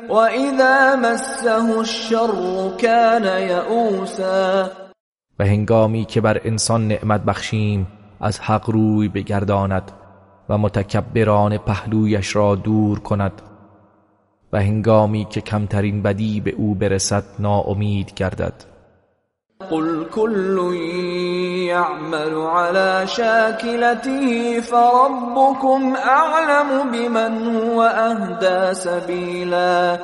وإذا مسه الشر كان يئوسا. و هنگامی که بر انسان نعمت بخشیم از حق روی بگرداند و متکبران پهلویش را دور کند. و هنگامی که کمترین بدی به او برسد ناامید گردد. قل كل يعمل على شاكلته فربكم اعلم بمن هو اهدى سبیلا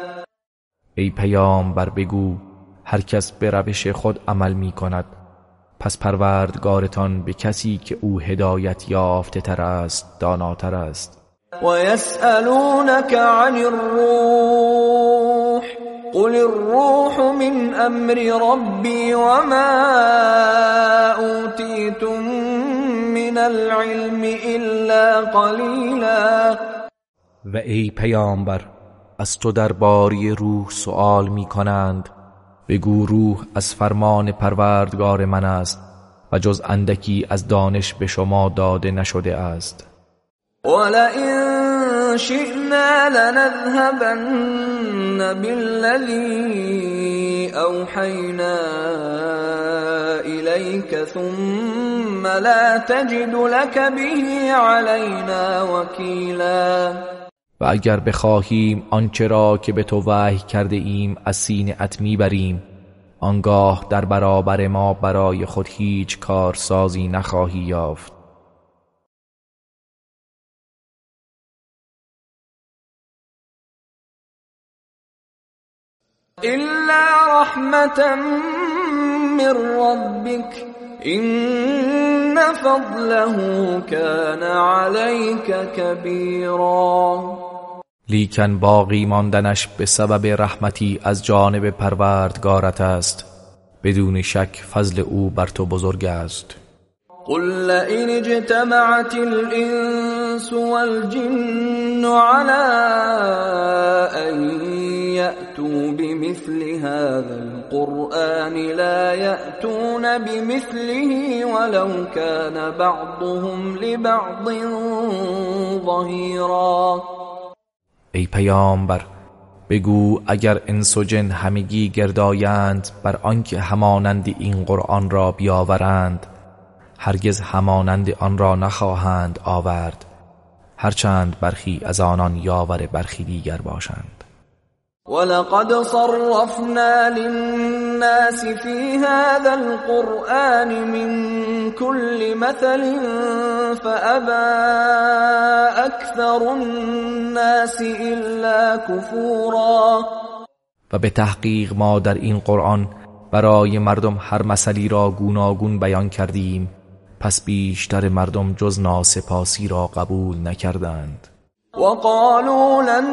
ای پیامبر بگو هر کس به روش خود عمل می کند. پس پروردگارتان به کسی که او هدایت یافته تر است داناتر است. و یسألونک عن الروح قل الروح من امر ربي وما اوتيتم من العلم الا قليلا. و ای پیامبر از تو درباره روح سوال می کنند. بگو روح از فرمان پروردگار من است و جز اندکی از دانش به شما داده نشده است. ولئن شئنا لنذهبن بالذي اوحينا اليك ثم لا تجد لك به علينا وكيلا. و اگر بخواهیم آنچه را که به تو وحی کرده ایم از سینه ات می‌بریم آنگاه در برابر ما برای خود هیچ کارسازی نخواهی یافت. إلا رحمة من ربك إن فضله كان عليك كبيرا. لیکن باقی ماندنش به سبب رحمتی از جانب پروردگارت است. بدون شک فضل او بر تو بزرگ است. قل لئن اجتمعت الانس والجن على ان يأتوا بمثل هذا القرآن لا يأتون بمثله ولو كان بعضهم لبعض ظهيرا. ای پیامبر بگو اگر انس و جن همگی گردایند بر آنکه همانند این قرآن را بیاورند هرگز همانند آن را نخواهند آورد هرچند برخی از آنان یاور برخی دیگر باشند. ولقد صرفنا للناس في هذا القرآن من كل مثل فأبى أكثر الناس إلا كفورا. و به تحقیق ما در این قرآن برای مردم هر مسئلی را گوناگون بیان کردیم پس بیشتر مردم جز ناسپاسی را قبول نکردند. وقالوا لن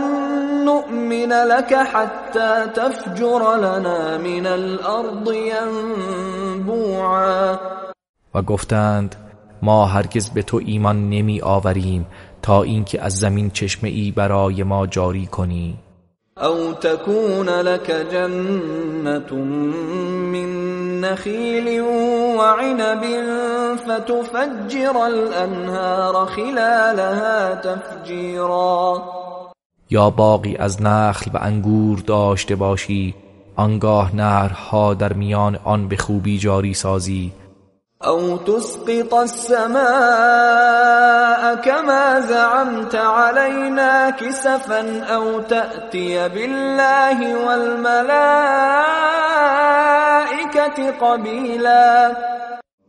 نؤمن لك حتى تفجر لنا من الارض ينبوعا. و گفتند ما هرگز به تو ایمان نمی آوریم تا اینکه از زمین چشمه ای برای ما جاری کنی. او تكون لك جنة من نخيل وعنب فتفجر الانهار خلالها تفجيرا. یا باقی از نخل و انگور داشته باشی آنگاه نهرها در میان آن به خوبی جاری سازی او تسقط السماء كما زعمت علينا كسفا او تأتي بالله والملائكة قبیلا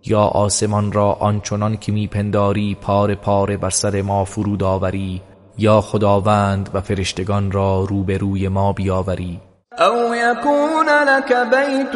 یا آسمان را آنچنان که میپنداری پاره پاره بر سر ما فرود آوری یا خداوند و فرشتگان را روبروی ما بیاوری. او یکون لك بیت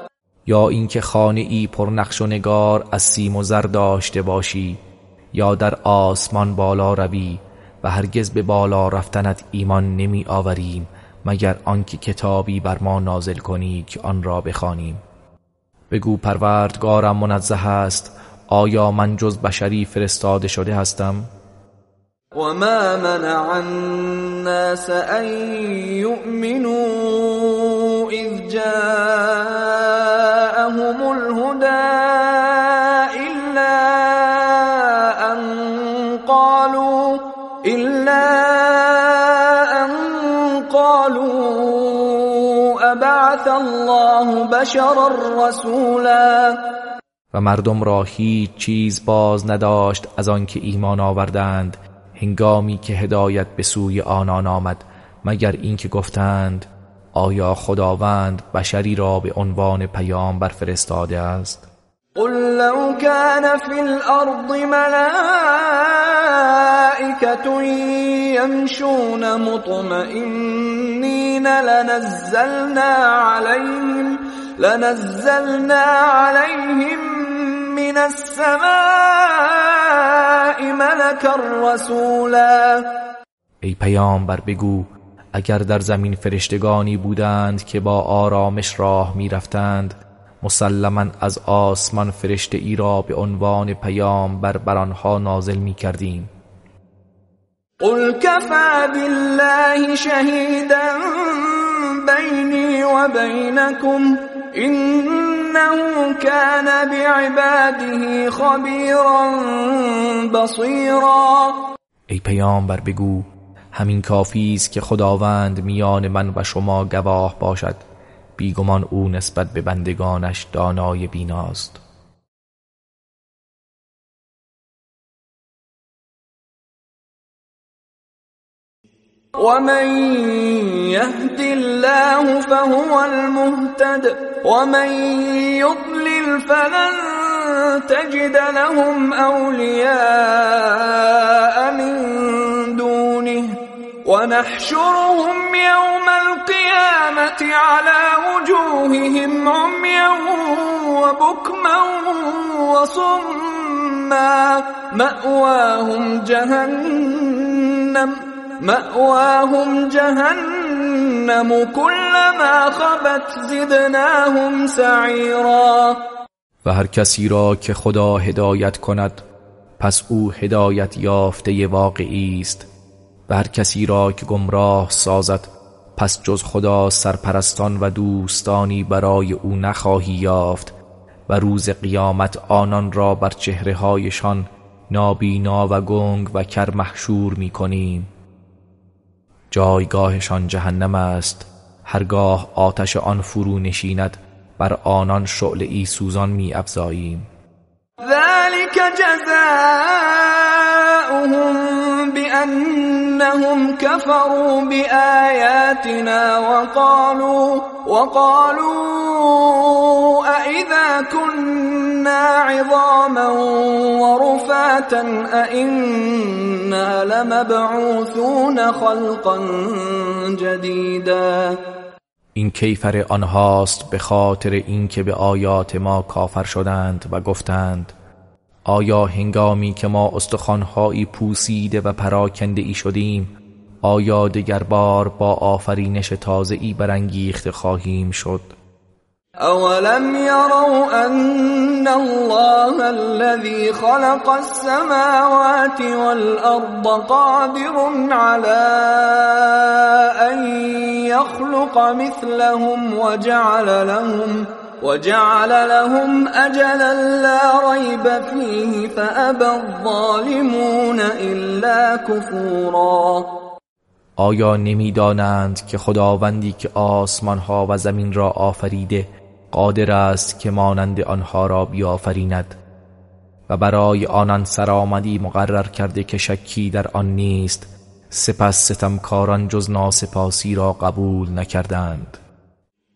یا اینکه خانه ای پر نقش و نگار از سیم و زر داشته باشی یا در آسمان بالا روی و هرگز به بالا رفتنت ایمان نمی آوریم مگر آنکه کتابی بر ما نازل کنی که آن را بخوانیم. بگو پروردگارم منزه است آیا من جز بشری فرستاده شده هستم؟ وما منع الناس ان يؤمنوا اذ جاءهم الهدى الا ان قالوا الا ان قالوا ابعث الله بشرا رسولا. و مردم را هیچ چیز باز نداشت از آنکه ایمان آوردند هنگامی که هدایت به سوی آنان آمد مگر اینکه گفتند آیا خداوند بشری را به عنوان پیامبر فرستاده است؟ قل لو كان في الارض ملائكه يمشون مطمئنين لنزلنا عليهم لنزلنا عليهم من السماء ملكا رسولا. ای پیامبر بگو اگر در زمین فرشتگانی بودند که با آرامش راه می‌رفتند مسلما از آسمان فرشته ای را به عنوان پیامبر بر آنها نازل می کردیم قل كفى بالله شهيدا بيني وبينكم انه كان بعباده خبيرا بصيرا ای پیامبر بگو همین کافی است که خداوند میان من و شما گواه باشد. بیگمان او نسبت به بندگانش دانای بیناست. ومن يهد الله فهو المهتد ومن يضلل فلن تجد لهم اولياء من ونحشرهم يوم القيامه على وجوههم عميا وبكما وصما. ماواهم جهنم مأواهم جهنم كلما خبت زدناهم سعیرا و هر کسی را که خدا هدایت کند پس او هدایت یافته واقعی است. و هر کسی را که گمراه سازد پس جز خدا سرپرستان و دوستانی برای او نخواهی یافت و روز قیامت آنان را بر چهره هایشان نابینا و گنگ و کر محشور می کنیم جایگاهشان جهنم است. هرگاه آتش آن فرو نشیند بر آنان شعله ای سوزان می افزاییم ذلك جزاؤهم بأنهم كفروا بآياتنا وقالوا وقالوا أئذا كنا عظاما ورفاتا أئنا لمبعوثون خلقا جديدا. این کیفر آنهاست به خاطر اینکه به آیات ما کافر شدند و گفتند آیا هنگامی که ما استخوانهایی پوسیده و پراکنده ای شدیم آیا دگر بار با آفرینش تازه ای برانگیخته خواهیم شد؟ اولم يروا ان الله الذي خلق السماوات والارض قادر على ان يخلق مثلهم وجعل لهم وجعل لهم اجلا لا ريب فيه فابى الظالمون الا كفورا. آیا نمی‌دانند که خداوندی که آسمان ها و زمین را آفریده قادر است که مانند آنها را بیافریند؟ و برای آنان سرآمدی مقرر کرده که شکی در آن نیست سپس ستمکاران جز ناسپاسی را قبول نکردند.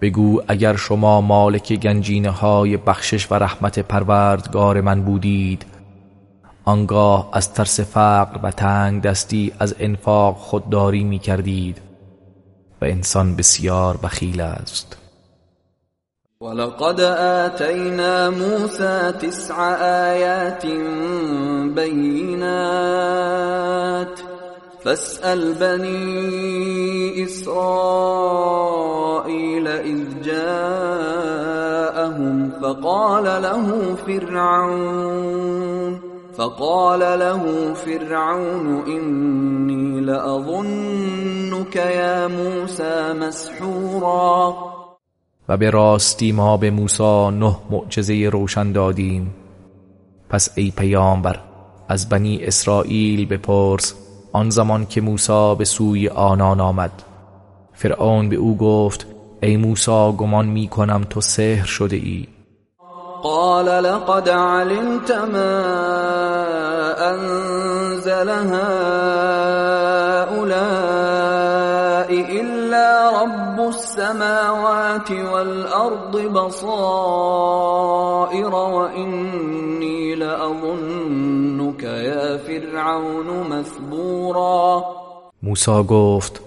بگو اگر شما مالک گنجینه های بخشش و رحمت پروردگار من بودید آنگاه از ترس فقر و تنگ دستی از انفاق خودداری می کردید و انسان بسیار بخیل است. ولقد آتينا موسى تسع آيات بينات فاسأل بني إسرائيل إذ جاءهم فقال له فرعون فقال له فرعون إني لأظنك يا موسى مسحورا. و به راستی ما به موسی نه معجزه روشن دادیم. پس ای پیامبر از بنی اسرائیل بپرس آن زمان که موسی به سوی آنان آمد. فرعون به او گفت ای موسی گمان می کنم تو سحر شده ای. قال لقد علمت ما انزل هؤلاء الا رب السماوات والارض بصائر واني يا فرعون مثبورا. موسی گفت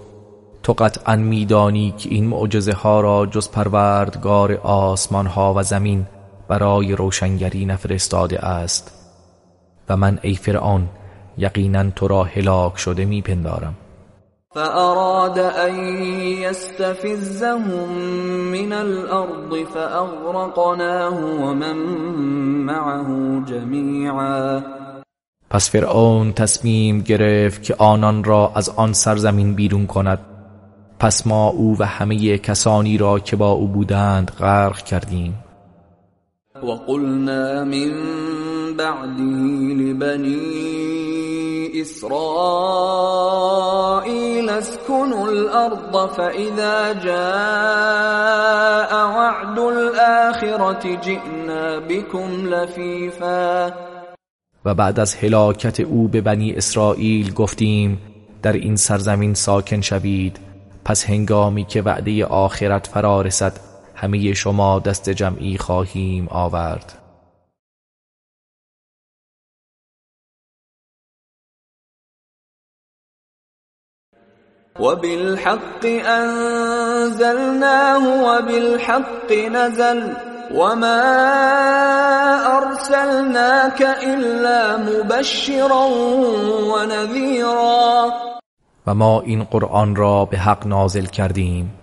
تو قطعا میدانی که این معجزه ها را جز پروردگار آسمان ها و زمین برای روشنگری نفرستاده است. و من ای فرعون یقینا تو را هلاک شده میپندارم. فأراد أن يستفزهم من الأرض فأغرقناه ومن معه جميعا. پس فرعون تصمیم گرفت که آنان را از آن سرزمین بیرون کند. پس ما او و همه کسانی را که با او بودند غرق کردیم. وقلنا من بعده لبني إسرائيل اسكنوا الأرض فإذا جاء وعد الآخرة جئنا بكم لفيفا و بعد از هلاکت او به بنی اسرائیل گفتیم در این سرزمین ساکن شوید. پس هنگامی که وعده آخرت فرا رسد همه شما دست جمعی خواهیم آورد. وبالحق أنزلناه وبالحق نزل. وما أرسلناك إلا مبشرا ونذيرا. و ما این قرآن را به حق نازل کردیم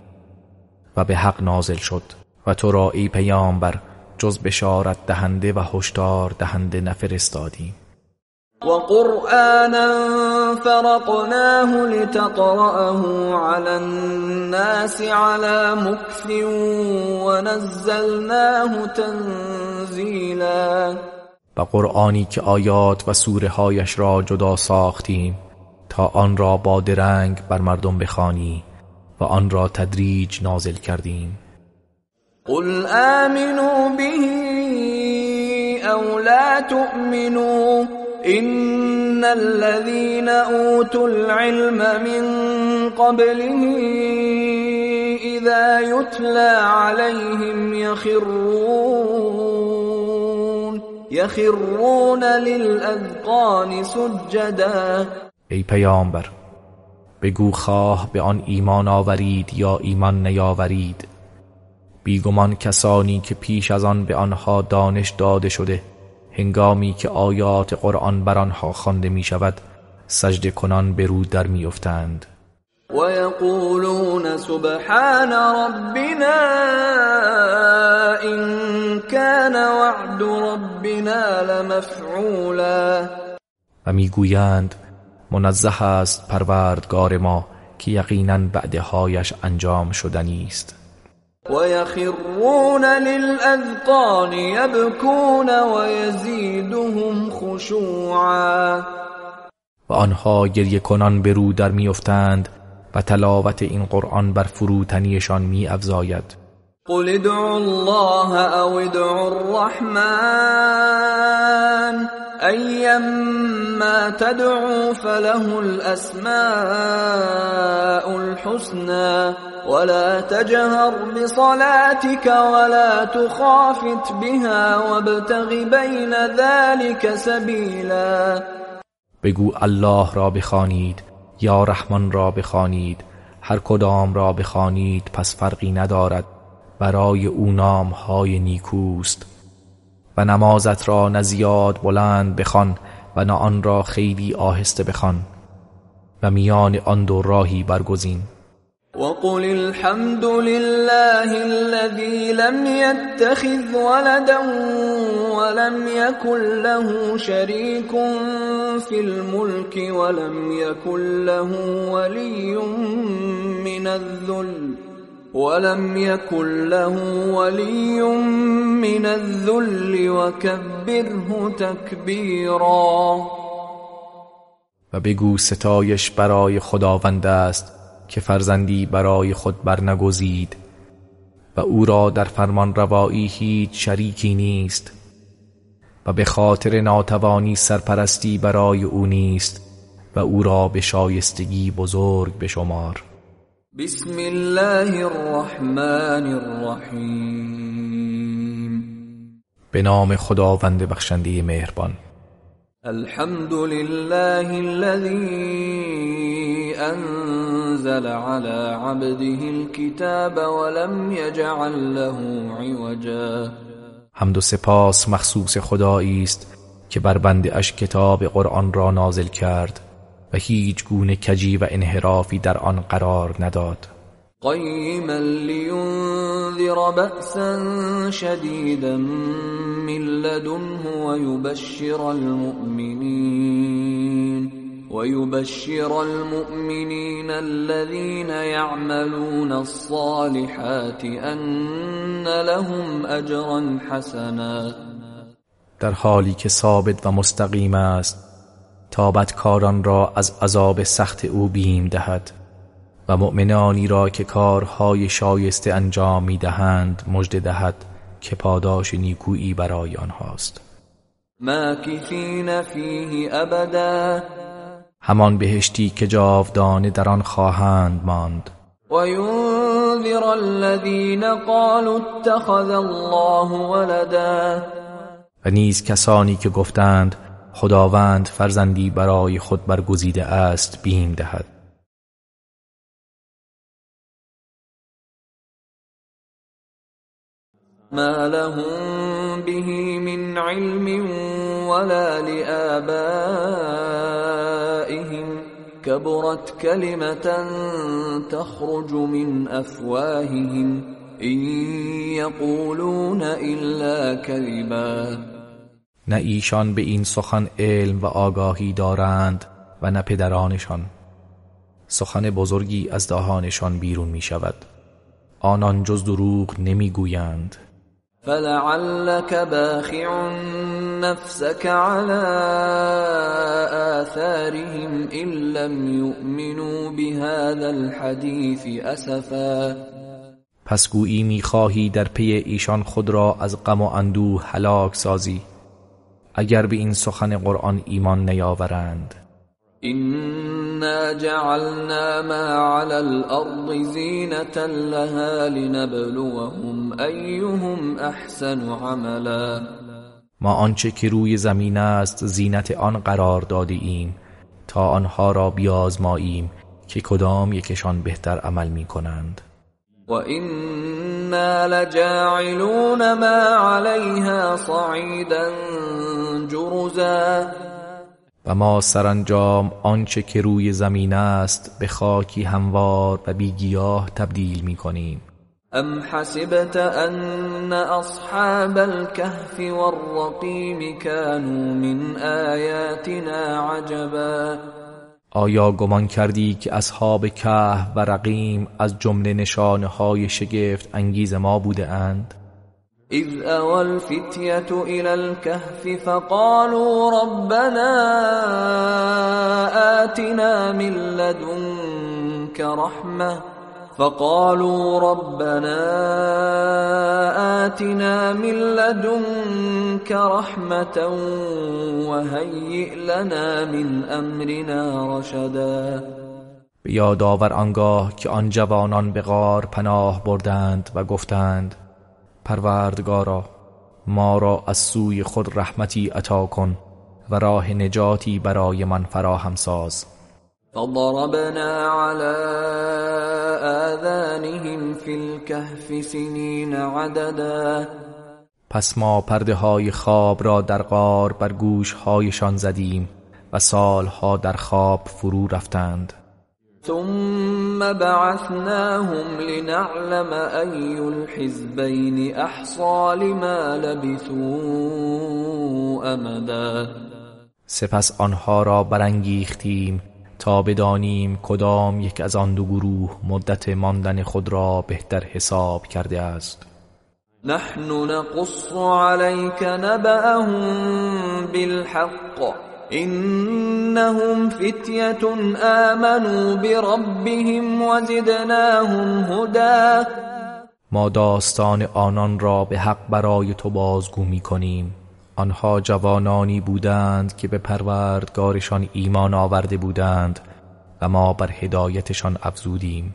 و به حق نازل شد و تو را ای پیامبر جز بشارت دهنده و هشدار دهنده نفرستادیم. وقرآنا فرقناه لتقرأه على الناس على مكث ونزلناه تنزیلا و قرآنی که آیات و سوره هایش را جدا ساختیم تا آن را با درنگ بر مردم بخوانی و آن را تدریج نازل کردیم. قل آمنوا به او لا تؤمنوا. ان الذين اوتوا العلم من قبله اذا يتلى عليهم يخرون يخرون للاذقان سجدا. ای پیامبر بگو خواه به آن ایمان آورید یا ایمان نیاورید. بیگمان کسانی که پیش از آن به آنها دانش داده شده هنگامی که آیات قرآن بر آنها خوانده می شود سجده کنان به رو در می افتند و یقولون سبحان ربنا این کان وعد ربنا لمفعولا. و می‌گویند منزه است پروردگار ما که یقینا بعدهایش انجام شدنی است. ويخرون للأذقان يبكون ويزيدهم خشوعا. و آنها گریه کنان به رو در میافتند و تلاوت این قرآن بر فروتنیشان می افزاید قل ادعوا الله او ادعوا الرحمن. ايما تدعوا فله الاسماء الحسنى ولا تجهر بصلاتك ولا تخافت بها وابتغ بين ذلك سبيلا. بگو الله را بخوانید یا رحمان را بخوانید هر کدام را بخوانید پس فرقی ندارد برای او نام های نیکوست. و نمازت را نزیاد بلند بخوان و نه آن را خیلی آهسته بخوان و میان آن دو راهی برگزین. وقل الحمد لله الذي لم يتخذ ولدا ولم يكن له شريك في الملك ولم يكن له ولي من الذل ولم يكن له ولي من الذل وكبره تكبيرا. و بگو ستایش برای خداوند است که فرزندی برای خود برنگزید و او را در فرمان روایی هیچ شریکی نیست و به خاطر ناتوانی سرپرستی برای او نیست و او را به شایستگی بزرگ بشمار. بسم الله الرحمن الرحیم. به نام خداوند بخشنده مهربان. الحمد لله الذي انزل على عبده الكتاب ولم يجعل له عوجا. حمد و سپاس مخصوص خدایی است که بر بنده اش کتاب قرآن را نازل کرد. و هیچ گونه کجی و انحرافی در آن قرار نداد. قیما لینذر بأسا شدیدا من لدنه ويبشر المؤمنین ويبشر المؤمنين الذين يعملون الصالحات ان لهم اجرا حسنا. در حالی که ثابت و مستقیم است تا بدکاران را از عذاب سخت او بیم دهد و مؤمنانی را که کارهای شایسته انجام می دهند مجد دهد که پاداش نیکویی برای آنهاست. ماکثین فیه ابدا. همان بهشتی که جاودانه در آن خواهند ماند. و ینذر الذین قالوا اتخذ الله ولدا. و نیز کسانی که گفتند خداوند فرزندی برای خود برگزیده است بیم دهد. ما لهم به من علم ولا لآبائهم. كبرت كلمة تخرج من أفواههم. إن يقولون إلا كذبا. نه ایشان به این سخن علم و آگاهی دارند و نه پدرانشان. سخن بزرگی از دهانشان بیرون می شود. آنان جز دروغ نمی‌گویند فلعلك باخع نفسك على آثارهم إن لم يؤمنوا بهذا الحديث اسفا. پس گویی می‌خواهی در پی ایشان خود را از غم و اندوه هلاک سازی. اگر به این سخن قرآن ایمان نیاورند. إنا جعلنا ما على الأرض زينة لها لنبلوهم أيهم أحسن عملا. ما آنچه که روی زمین است زینت آن قرار داده ایم تا آنها را بیازماییم که کدام یکشان بهتر عمل می کنند و اینا لجاعلون ما علیها صعیدا جرزا و ما سرانجام آنچه که روی زمین است به خاکی هموار و بیگیاه تبدیل می کنیم. ام حسبت ان اصحاب الكهف والرقیم كانوا من آیاتنا عجبا. آیا گمان کردی که اصحاب کهف و رقیم از جمله نشانه های شگفت انگیز ما بوده اند؟ اذ اول الفتية الى الكهف فقالوا ربنا آتنا من لدنك رحمه فقالوا ربنا آتنا من لدنك رحمة وهيئ لنا من امرنا رشدا. به یاد آور آنگاه که آن جوانان به غار پناه بردند و گفتند پروردگارا ما را از سوی خود رحمتی عطا کن و راه نجاتی برای من فراهم ساز. فضربنا على آذانهم في الكهف سنين عددا. پس ما پرده های خواب را در غار بر گوش هایشان زدیم و سالها در خواب فرو رفتند. ثم بعثناهم لنعلم أي الحزبين احصى لما لبثوا امدا سپس آنها را برانگیختیم تا بدانیم کدام یک از آن دو گروه مدت ماندن خود را بهتر حساب کرده است. نحن نقص عليك نبأهم بالحق. انهم فتية آمنوا بربهم وزدناهم هدى. ما داستان آنان را به حق برای تو بازگو می کنیم. آنها جوانانی بودند که به پروردگارشان ایمان آورده بودند و ما بر هدایتشان افزودیم.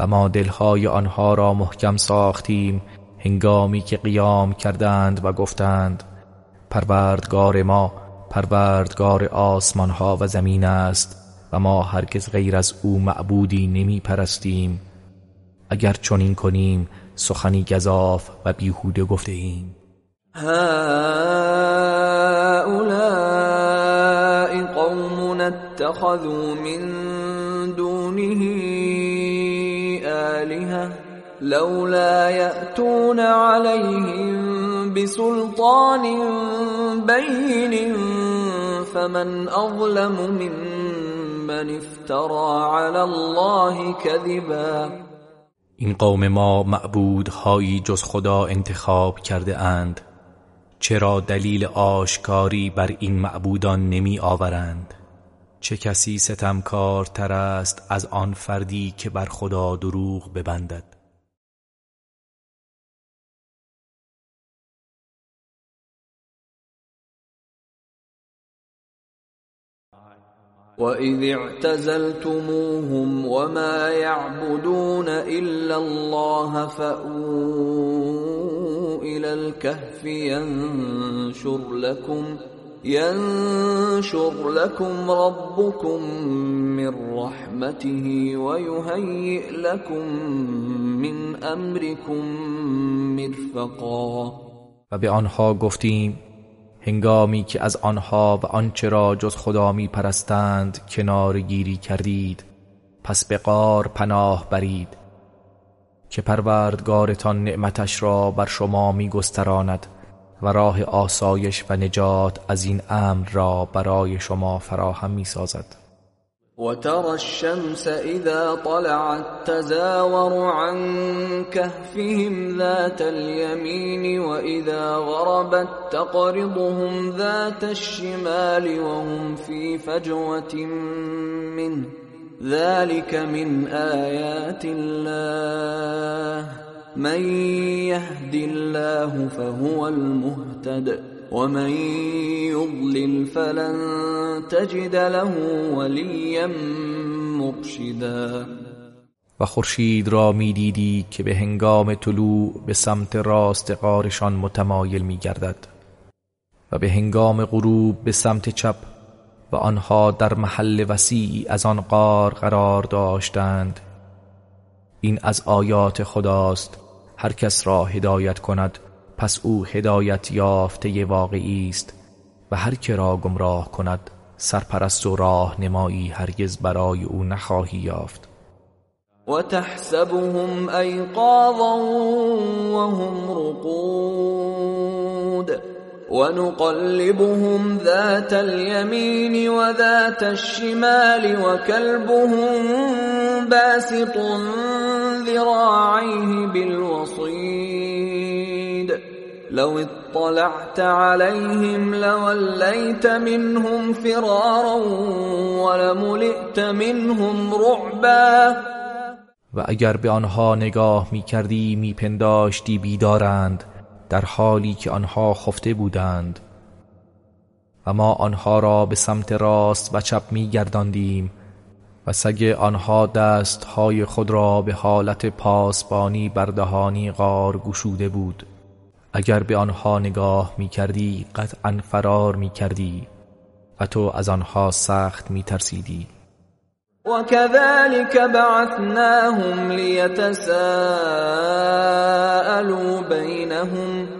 و ما دلهای آنها را محکم ساختیم هنگامی که قیام کردند و گفتند پروردگار ما پروردگار آسمان ها و زمین است و ما هرگز غیر از او معبودی نمی پرستیم اگر چنین کنیم سخنی گذاف و بیهوده گفته ایم هؤلاء قوم اتخذوا من دونه آلهة لولا يأتون عليهم بسلطان بين فمن أظلم ممن افترى على الله كذبا. این قوم ما معبودهایی جز خدا انتخاب کرده اند چرا دلیل آشکاری بر این معبودان نمی آورند؟ چه کسی تر است از آن فردی که بر خدا دروغ ببندد؟ وَإِذِ اعْتَزَلْتُمُوهُمْ وَمَا يَعْبُدُونَ إِلَّا اللَّهَ فَأْوُوا إِلَى الْكَهْفِ يَنشُرْ لَكُمْ ينشر لكم ربكم من رحمته ويهيئ لكم من امركم مرفقا. و به آنها گفتیم هنگامی که از آنها و آنچه را جز خدا می پرستند کنار گیری کردید پس به قار پناه برید که پروردگارتان نعمتش را بر شما می گستراند و راه آسایش و نجات از این امر را برای شما فراهم می سازد وترى الشمس إذا طلعت تزاور عن كهفهم ذات اليمين وإذا غربت تقرضهم ذات الشمال وهم في فجوة منه. ذلك من آيات الله. من يهد الله فهو المهتد ومن يضلل فلن تجد له ولیا مرشدا. و خورشید را می‌دیدی که به هنگام طلوع به سمت راست قارشان متمایل میگردد و به هنگام غروب به سمت چپ و آنها در محل وسیعی از آن قار قرار داشتند. این از آیات خداست. هر کس را هدایت کند پس او هدایت یافته واقعی است. و هر که را گمراه کند سرپرست و راه نمایی هرگز برای او نخواهی یافت. و تحسبهم ایقاظا وهم رقود. ونقلبهم ذات اليمين وذات الشمال وكلبهم باسط ذراعيه بالوصيد. لو اطلعت عليهم لوليت منهم فرارا ولملئت منهم رعبا. و اگر به آنها نگاه می کردی می پنداشتی بیدارند در حالی که آنها خفته بودند. و ما آنها را به سمت راست و چپ می گرداندیم و سگ آنها دستهای خود را به حالت پاسبانی بردهانی غار گشوده بود. اگر به آنها نگاه می کردی قطعا فرار می کردی و تو از آنها سخت می ترسیدی وكذلك بعثناهم ليتساءلوا بينهم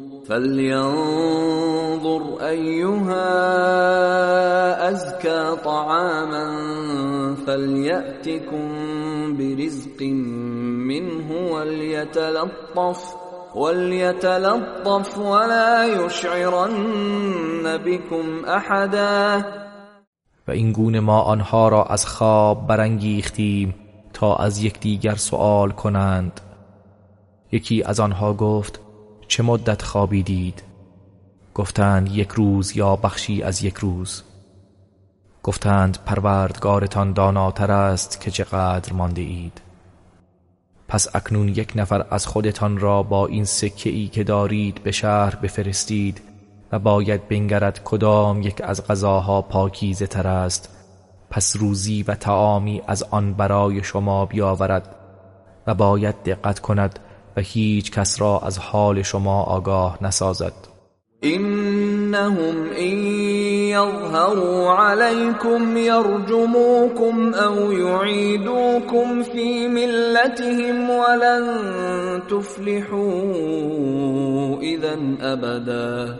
فلينظر ايها ازكى طعاما فلياتكم برزق منه وليتلطف وليتلطف ولا يشعرن بكم احدا و این گونه ما آنها را از خواب برانگیختیم تا از یکدیگر سوال کنند. یکی از آنها گفت چه مدت خوابیدید؟ گفتند یک روز یا بخشی از یک روز. گفتند پروردگارتان داناتر است که چقدر مانده اید پس اکنون یک نفر از خودتان را با این سکه ای که دارید به شهر بفرستید و باید بنگرد کدام یک از غذاها پاکیزه تر است. پس روزی و تعامی از آن برای شما بیاورد و باید دقت کند و هیچ کس را از حال شما آگاه نسازد. انهم ان يظهروا عليكم يرجموكم او يعيدوكم في ملتهم ولن تفلحوا اذا ابدا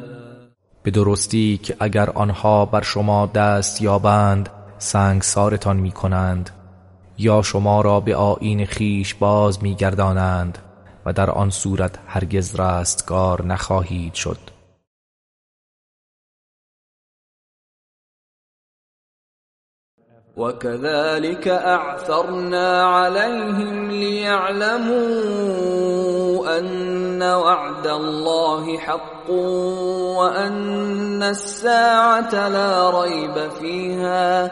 به درستی که اگر آنها بر شما دست یابند سنگسارتان می کنند یا شما را به آین خیش باز می گردانند و در آن صورت هرگز رستگار نخواهید شد. وكذلك اعثرنا عليهم ليعلموا ان وعد الله حق وان الساعه لا ريب فيها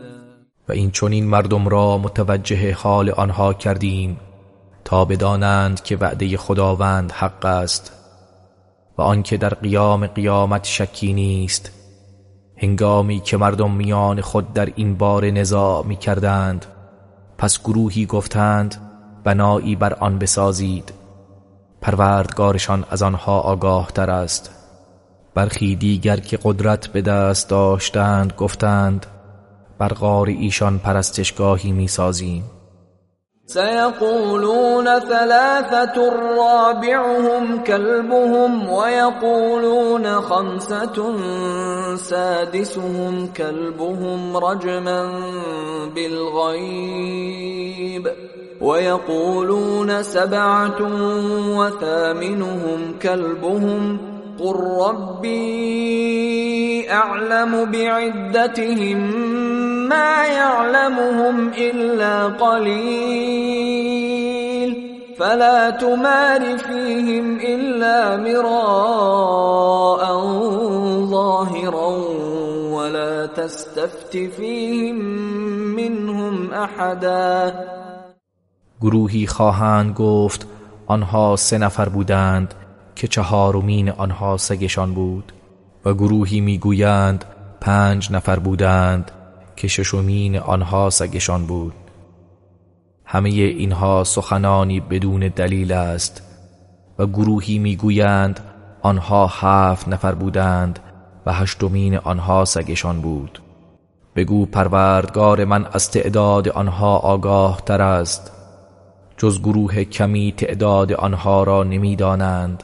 و این چنین مردم را متوجه حال آنها کردیم تا بدانند که وعده خداوند حق است و آنکه در قیام قیامت شکی نیست. هنگامی که مردم میان خود در این بار نزاع می کردند پس گروهی گفتند بنایی بر آن بسازید. پروردگارشان از آنها آگاه تر است. برخی دیگر که قدرت به دست داشتند گفتند بر غار ایشان پرستشگاهی می‌سازیم. سيقولون ثلاثة رابعهم كلبهم ويقولون خمسة سادسهم كلبهم رجما بالغيب ويقولون سبعة وثامنهم كلبهم قل ربي أعلم بعدتهم ما يعلمهم إلا قليل فلا تمار فيهم إلا مراء ظاهرا ولا تستفت فيهم منهم أحدا گروهی خواهند گفت آنها سه نفر بودند. که چهارمین آنها سگشان بود و گروهی می‌گویند پنج نفر بودند که ششمین آنها سگشان بود. همه اینها سخنانی بدون دلیل است و گروهی می‌گویند آنها هفت نفر بودند و هشتمین آنها سگشان بود. بگو پروردگار من از تعداد آنها آگاه تر است جز گروه کمی تعداد آنها را نمی‌دانند.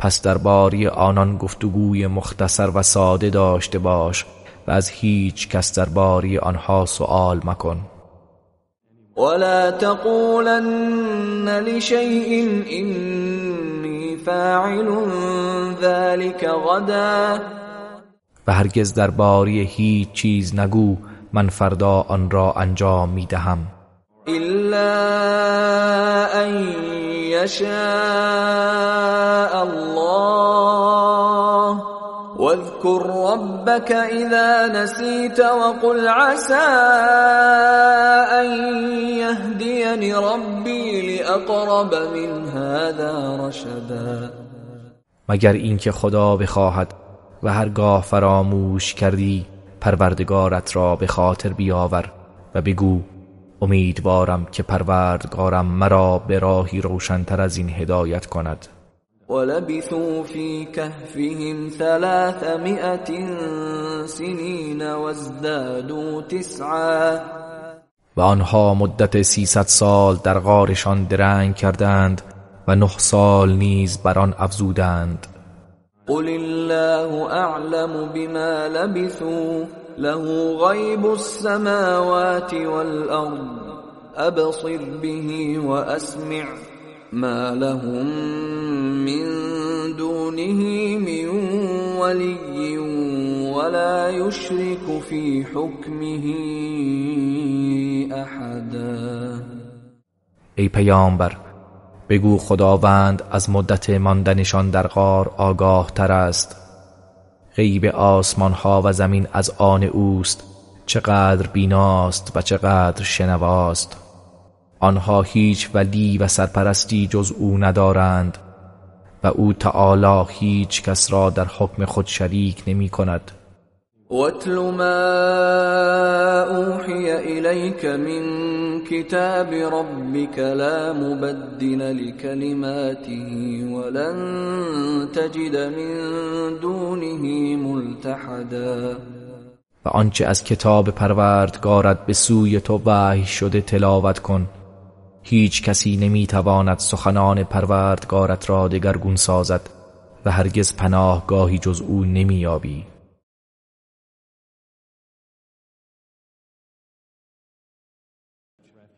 پس باری آنان گفتگوی مختصر و ساده داشته باش و از هیچ کس باری آنها سوال مکن. ولا تقولن لشيء إني فاعل ذلك غدا. و هرگز باری هیچ چیز نگو من فردا آن را انجام می دهم إلا أن يشاء الله. واذكر ربك إذا نسيت وقل عسى أن يهديني ربي لأقرب من هذا رشدا. مگر اینکه خدا بخواهد و هرگاه فراموش کردی پروردگارت را به خاطر بیاور و بگو امیدوارم که پروردگارم مرا به راهی روشنتر از این هدایت کند. ولبثوا في كهفهم ثلاثمائة سنين وازدادوا تسعا. و آنها مدت سیصد سال در غارشان درنگ کردند و نه سال نیز بر آن افزودند. قل الله اعلم بما لبثوا. له غيب السماوات والأرض. أبصر به وأسمع ما لهم من دونه من ولي ولا يشرك في حكمه احدا ای پیامبر بگو خداوند از مدت ماندنشان در غار آگاه تر است. غیب آسمان ها و زمین از آن اوست چقدر بیناست و چقدر شنواست. آنها هیچ ولی و سرپرستی جز او ندارند و او تعالی هیچ کس را در حکم خود شریک نمی کند واتل ما اوحی الیک من کتاب ربک لا مبدل لکلماته ولن تجد من دونه ملتحدا. و آنچه از کتاب پروردگارت به سوی تو وحی شده تلاوت کن. هیچ کسی نمی‌تواند سخنان پروردگارت را دگرگون سازد و هرگز پناهگاهی جز او نمییابی.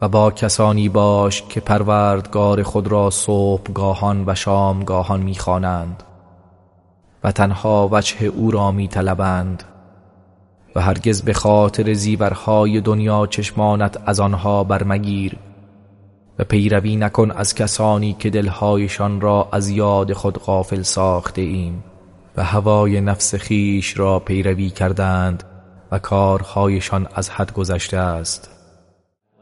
و با کسانی باش که پروردگار خود را صبحگاهان و شامگاهان می‌خوانند و تنها وجه او را میطلبند و هرگز به خاطر زیورهای دنیا چشمانت از آنها برمگیر و پیروی نکن از کسانی که دلهایشان را از یاد خود غافل ساخته ایم و هوای نفس خیش را پیروی کردند و کارهایشان از حد گذشته است.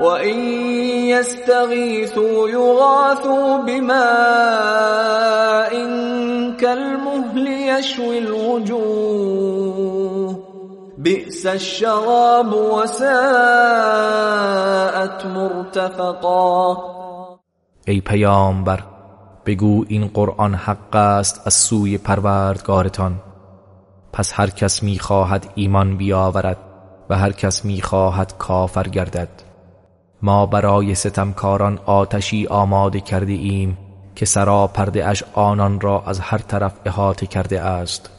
وان يستغيثوا يغاثوا بماء كالمهل يشوي الوجوه بئس الشراب وساءت مرتفقا ای پیامبر بگو این قرآن حق است از سوی پروردگارتان. پس هر کس می‌خواهد ایمان بیاورد و هر کس می‌خواهد کافر گردد. ما برای ستمکاران آتشی آماده کرده ایم که سرا پرده اش آنان را از هر طرف احاطه کرده است.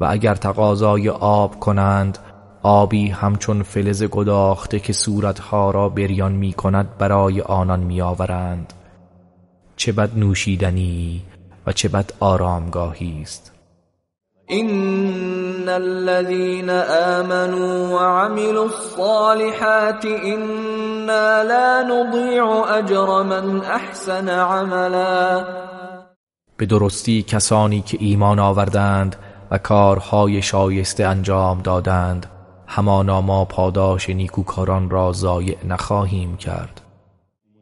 و اگر تقاضای آب کنند آبی همچون فلز گداخته که صورتها را بریان می کند برای آنان می آورند چه بد نوشیدنی و چه بد آرامگاهی است. ان الذين آمنوا وعملوا الصالحات انا لا نضيع اجر من احسن عملا. به درستی کسانی که ایمان آوردند و کارهای شایسته انجام دادند همانا ما پاداش نیکوکاران را ضایع نخواهیم کرد.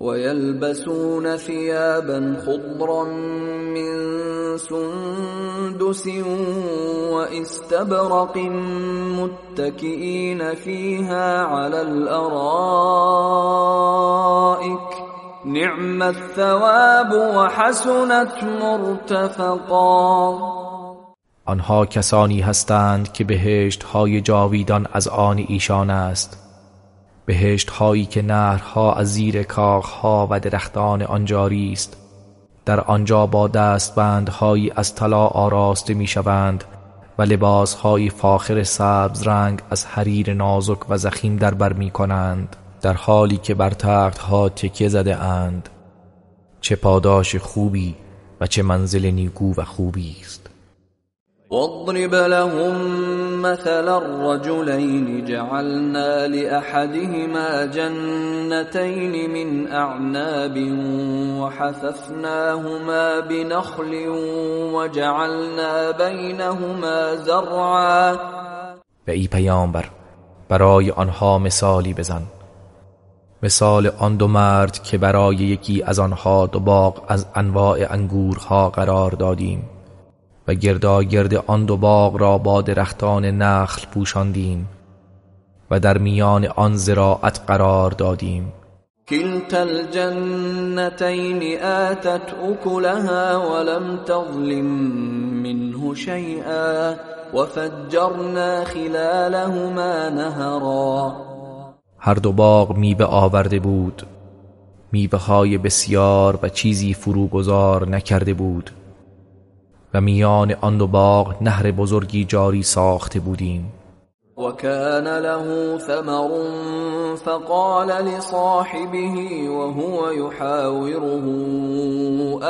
ويلبسون ثيابا خضرا من سندس واستبرق متكئين فيها على الارائك نعم الثواب وحسنت مرتفقا. آنها کسانی هستند که بهشت های جاویدان از آن ایشان است. بهشت هایی که نهرها از زیر کاخها و درختان آن جاری است در آنجا با دستبندهایی از طلا آراسته می‌شوند و لباسهای فاخر سبز رنگ از حریر نازک و زخیم در بر می کنند در حالی که بر تختها تکیه زده اند. چه پاداش خوبی و چه منزل نیکو و خوبی است واضرب لهم مثل الرجلين جعلنا لأحدهما جنتين من أعناب وحففناهما بنخل وجعلنا بينهما زرعا. و ای پیامبر برای آنها مثالی بزن. مثال آن دو مرد که برای یکی از آنها دو باغ از انواع انگورها قرار دادیم. و گرد آن دو باغ را با درختان نخل پوشاندیم و در میان آن زراعت قرار دادیم. كلتا الجنتين آتت أكلها ولم تظلم منه شيئا وفجرنا خلالهما نهرا. هر دو باغ میوه آورده بود. میوه های بسیار و چیزی فروگذار نکرده بود. و میان آن دو باغ نهر بزرگی جاری ساخته بودیم. وكان له ثمر فقال لصاحبه وهو يحاوره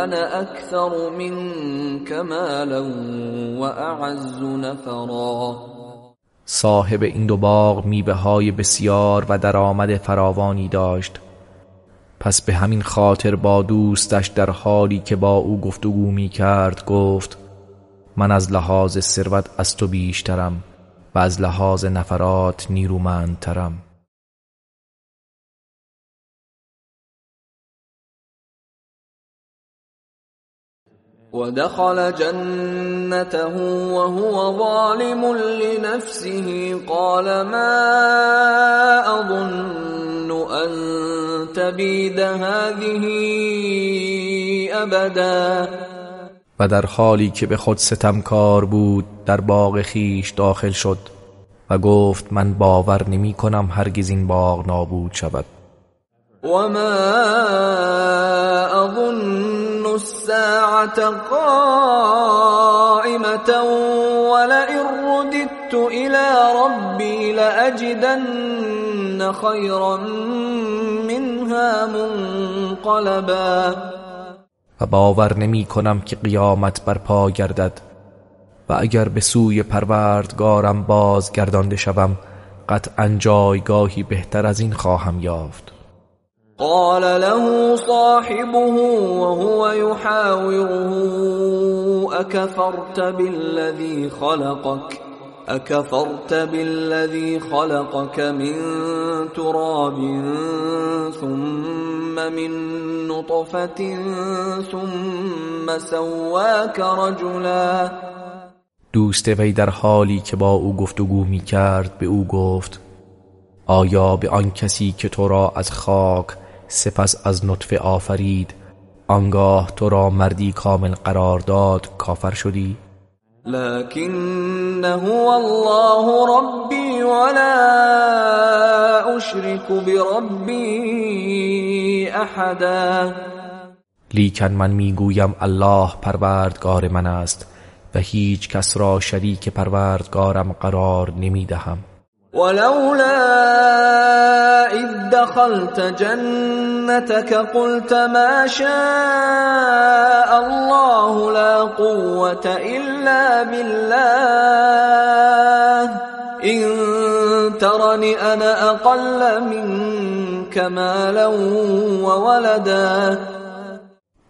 انا اكثر منك مالا واعز نفرا. صاحب این دو باغ میوه های بسیار و درآمد فراوانی داشت. پس به همین خاطر با دوستش در حالی که با او گفتگو می کرد گفت من از لحاظ ثروت از تو بیشترم و از لحاظ نفرات نیرومندترم. ودخل جنته وهو ظالم لنفسه. قال ما اظن ان تبید هذه ابدا و در حالی که به خود ستمکار بود در باغ خیش داخل شد و گفت من باور نمی کنم هرگز این باغ نابود شود. وما اظن الساعة قائمة ولئن رددت الى ربي لأجدن خيرا منها منقلبا. و باور نمی کنم که قیامت برپا گردد و اگر به سوی پروردگارم باز گردانده شوم قطعا جایگاهی بهتر از این خواهم یافت. قال له صاحبه وهو يحاوره اكفرت بالذي خلقك؟ اكفرت بالذي خلقك من تراب ثم من نطفه ثم سواك رجلا. دوست وی در حالی که با او گفتگو می کرد به او گفت آیا به آن کسی که تو را از خاک سپس از نطفه آفرید. آنگاه تو را مردی کامل قرار داد کافر شدی؟ لكن هو الله ربي ولا اشرك بربي احدا. لیکن من می‌گویم الله پروردگار من است و هیچ کس را شریک پروردگارم قرار نمی‌دهم. ولولا اذ دخلت جنتك قلت ما شاء الله لا قوة الا بالله. ان ترني انا اقل منك مالا وولدا.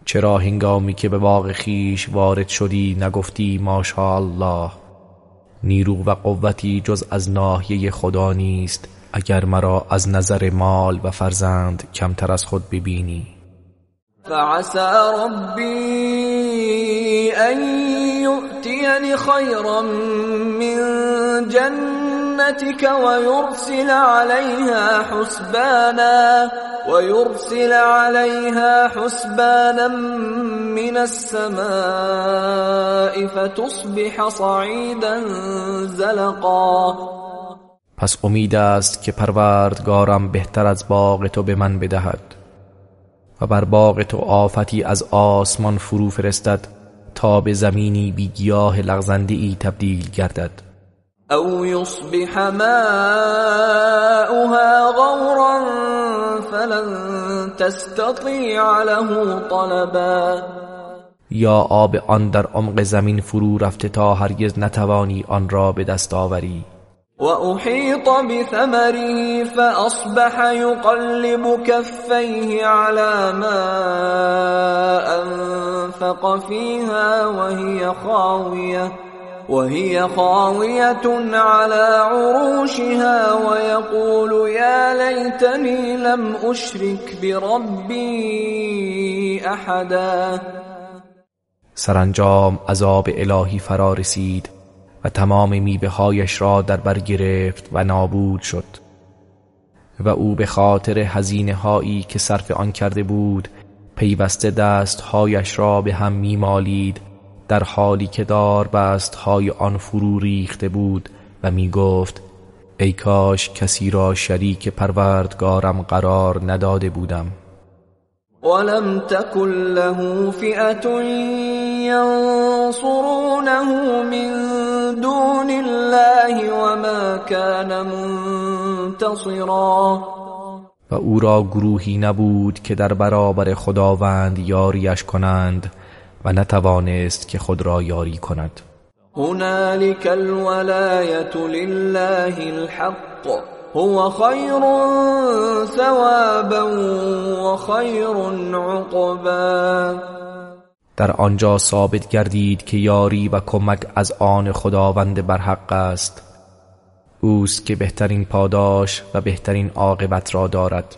چرا هنگامی که به باغ خیش وارد شدی نگفتی ماشاءالله؟ نیرو و قوتی جز از ناحیه خدا نیست. اگر مرا از نظر مال و فرزند کمتر از خود ببینی. فعسى ربي ان يؤتيني خيرا من جنتك ويرسل عليها حسبانا ويرسل عليها حسبانا من السماء فتصبح صعيدا زلقا. پس امید است که پروردگارم بهتر از باغ تو به من بدهد و بر باغ تو آفتی از آسمان فرو فرستد تا به زمینی بی گیاه لغزنده ای تبدیل گردد. او يصبح ماؤها غورا فلن تستطيع له طلبا. یا آب آن در عمق زمین فرو رفته تا هرگز نتوانی آن را به دست آوری. وأحيط بثمره فأصبح يقلب كفيه على ما أنفق فيها وهي خاوية وهي خاوية على عروشها ويقول يا ليتني لم أشرك بربي أحدا. سرانجام عذاب الهی فرا رسید و تمام میبه هایش را در بر گرفت و نابود شد. و او به خاطر هزینه هایی که صرف آن کرده بود پیوسته دست هایش را به هم میمالید در حالی که دار بست های آن فرو ریخته بود و می گفت ای کاش کسی را شریک پروردگارم قرار نداده بودم. ولم تكن له فئة ينصرونه من دون الله وما كان منتصرا. و او را گروهی نبود که در برابر خداوند یاریش کنند. و نتوانست که خود را یاری کند. هنالك الولاية لله الحق. هو خير ثوابا وخير عقبا. در آنجا ثابت گردید که یاری و کمک از آن خداوند برحق است. اوست که بهترین پاداش و بهترین عاقبت را دارد.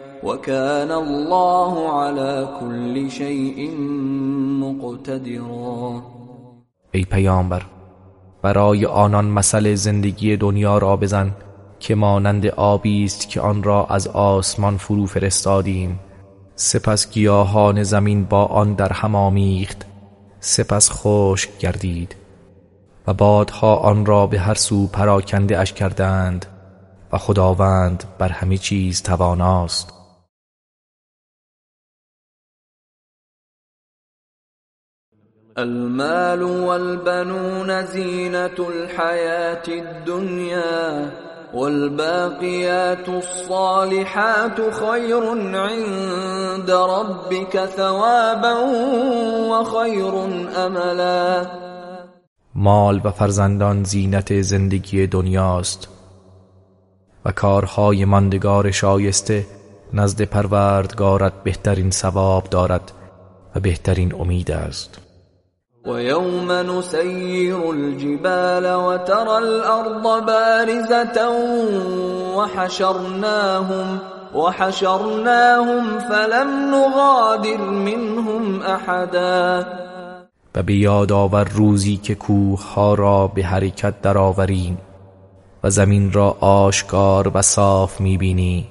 وكان الله على كل شيء مقتدرا. ای پیامبر برای آنان مثل زندگی دنیا را بزن که مانند آبی است که آن را از آسمان فرو فرستادیم. سپس گیاهان زمین با آن در هم آمیخت. سپس خشک گردید و بادها آن را به هر سو پراکنده اش کردند و خداوند بر همه چیز تواناست. المال والبنون زينة الحياة الدنيا والباقيات الصالحات خير عند ربك ثوابا وخير املا مال و فرزندان زینت زندگی دنیاست و کارهای ماندگار شایسته نزد پروردگارت بهترین ثواب دارد و بهترین امید است. ويوم نسير الجبال وترى الأرض بارزة وحشرناهم وحشرناهم فلم نغادر منهم احدا و به یاد آور روزی که کوه ها را به حرکت درآوریم و زمین را آشکار و صاف می‌بینی.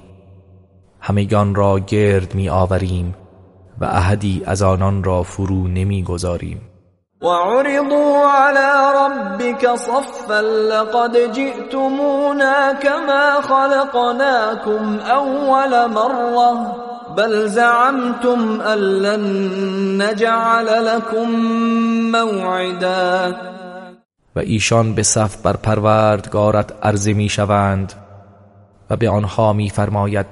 همگان را گرد می آوریم و احدی از آنان را فرو نمی‌گذاریم. وعرضوا على ربك صفا لقد جئتمونا كما خلقناكم اول مره بل زعمتم ان لن نجعل لكم موعدا. و ایشان به صف بر پروردگارت عرضه می شوند و به آنها می فرماید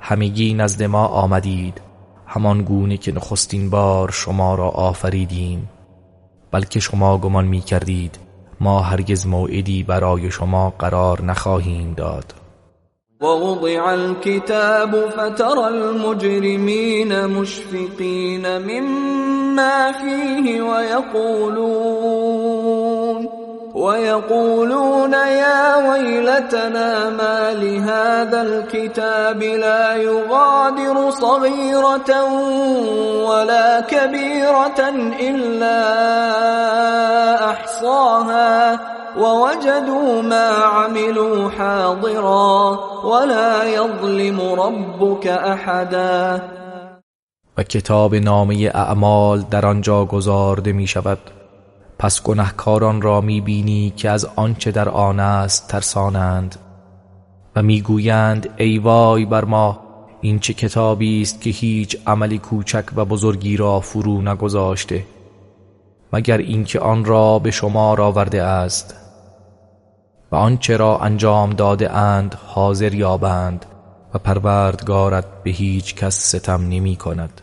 همگی نزد ما آمدید همان گونه که نخستین بار شما را آفریدیم. بلکه شما گمان می کردید ما هرگز موعدی برای شما قرار نخواهیم داد. ووضع الكتاب فترى المجرمين مشفقين مما فيه ويقولون. ويقولون يا ويلتنا ما لهذا الكتاب لا يغادر صغيرة ولا كبيرة إلا أحصاها ووجدوا ما عملوا حاضرا ولا يظلم ربك أحدا. و کتاب نامه اعمال در آنجا گذارده می شود پس گنهکاران را می‌بینی که از آنچه در آن است ترسانند و می‌گویند ای وای بر ما این چه کتابی است که هیچ عملی کوچک و بزرگی را فرو نگذاشته مگر اینکه آن را به شما آورده است و آنچه را انجام داده اند حاضر یابند و پروردگارت به هیچ کس ستم نمی کند.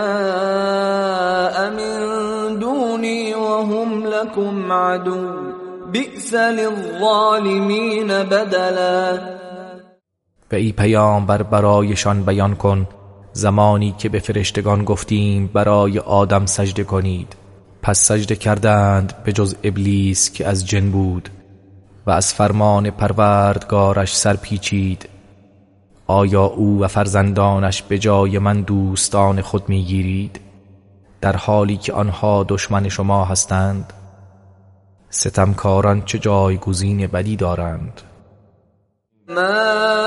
لكم عدو بئس للظالمین بدلا. و ای پیامبر برایشان بیان کن زمانی که به فرشتگان گفتیم برای آدم سجده کنید. پس سجده کردند به جز ابلیس که از جن بود و از فرمان پروردگارش سرپیچید آیا او و فرزندانش به جای من دوستان خود می‌گیرید؟ در حالی که آنها دشمن شما هستند. ستمکاران چه جایگزین بدی دارند؟ ما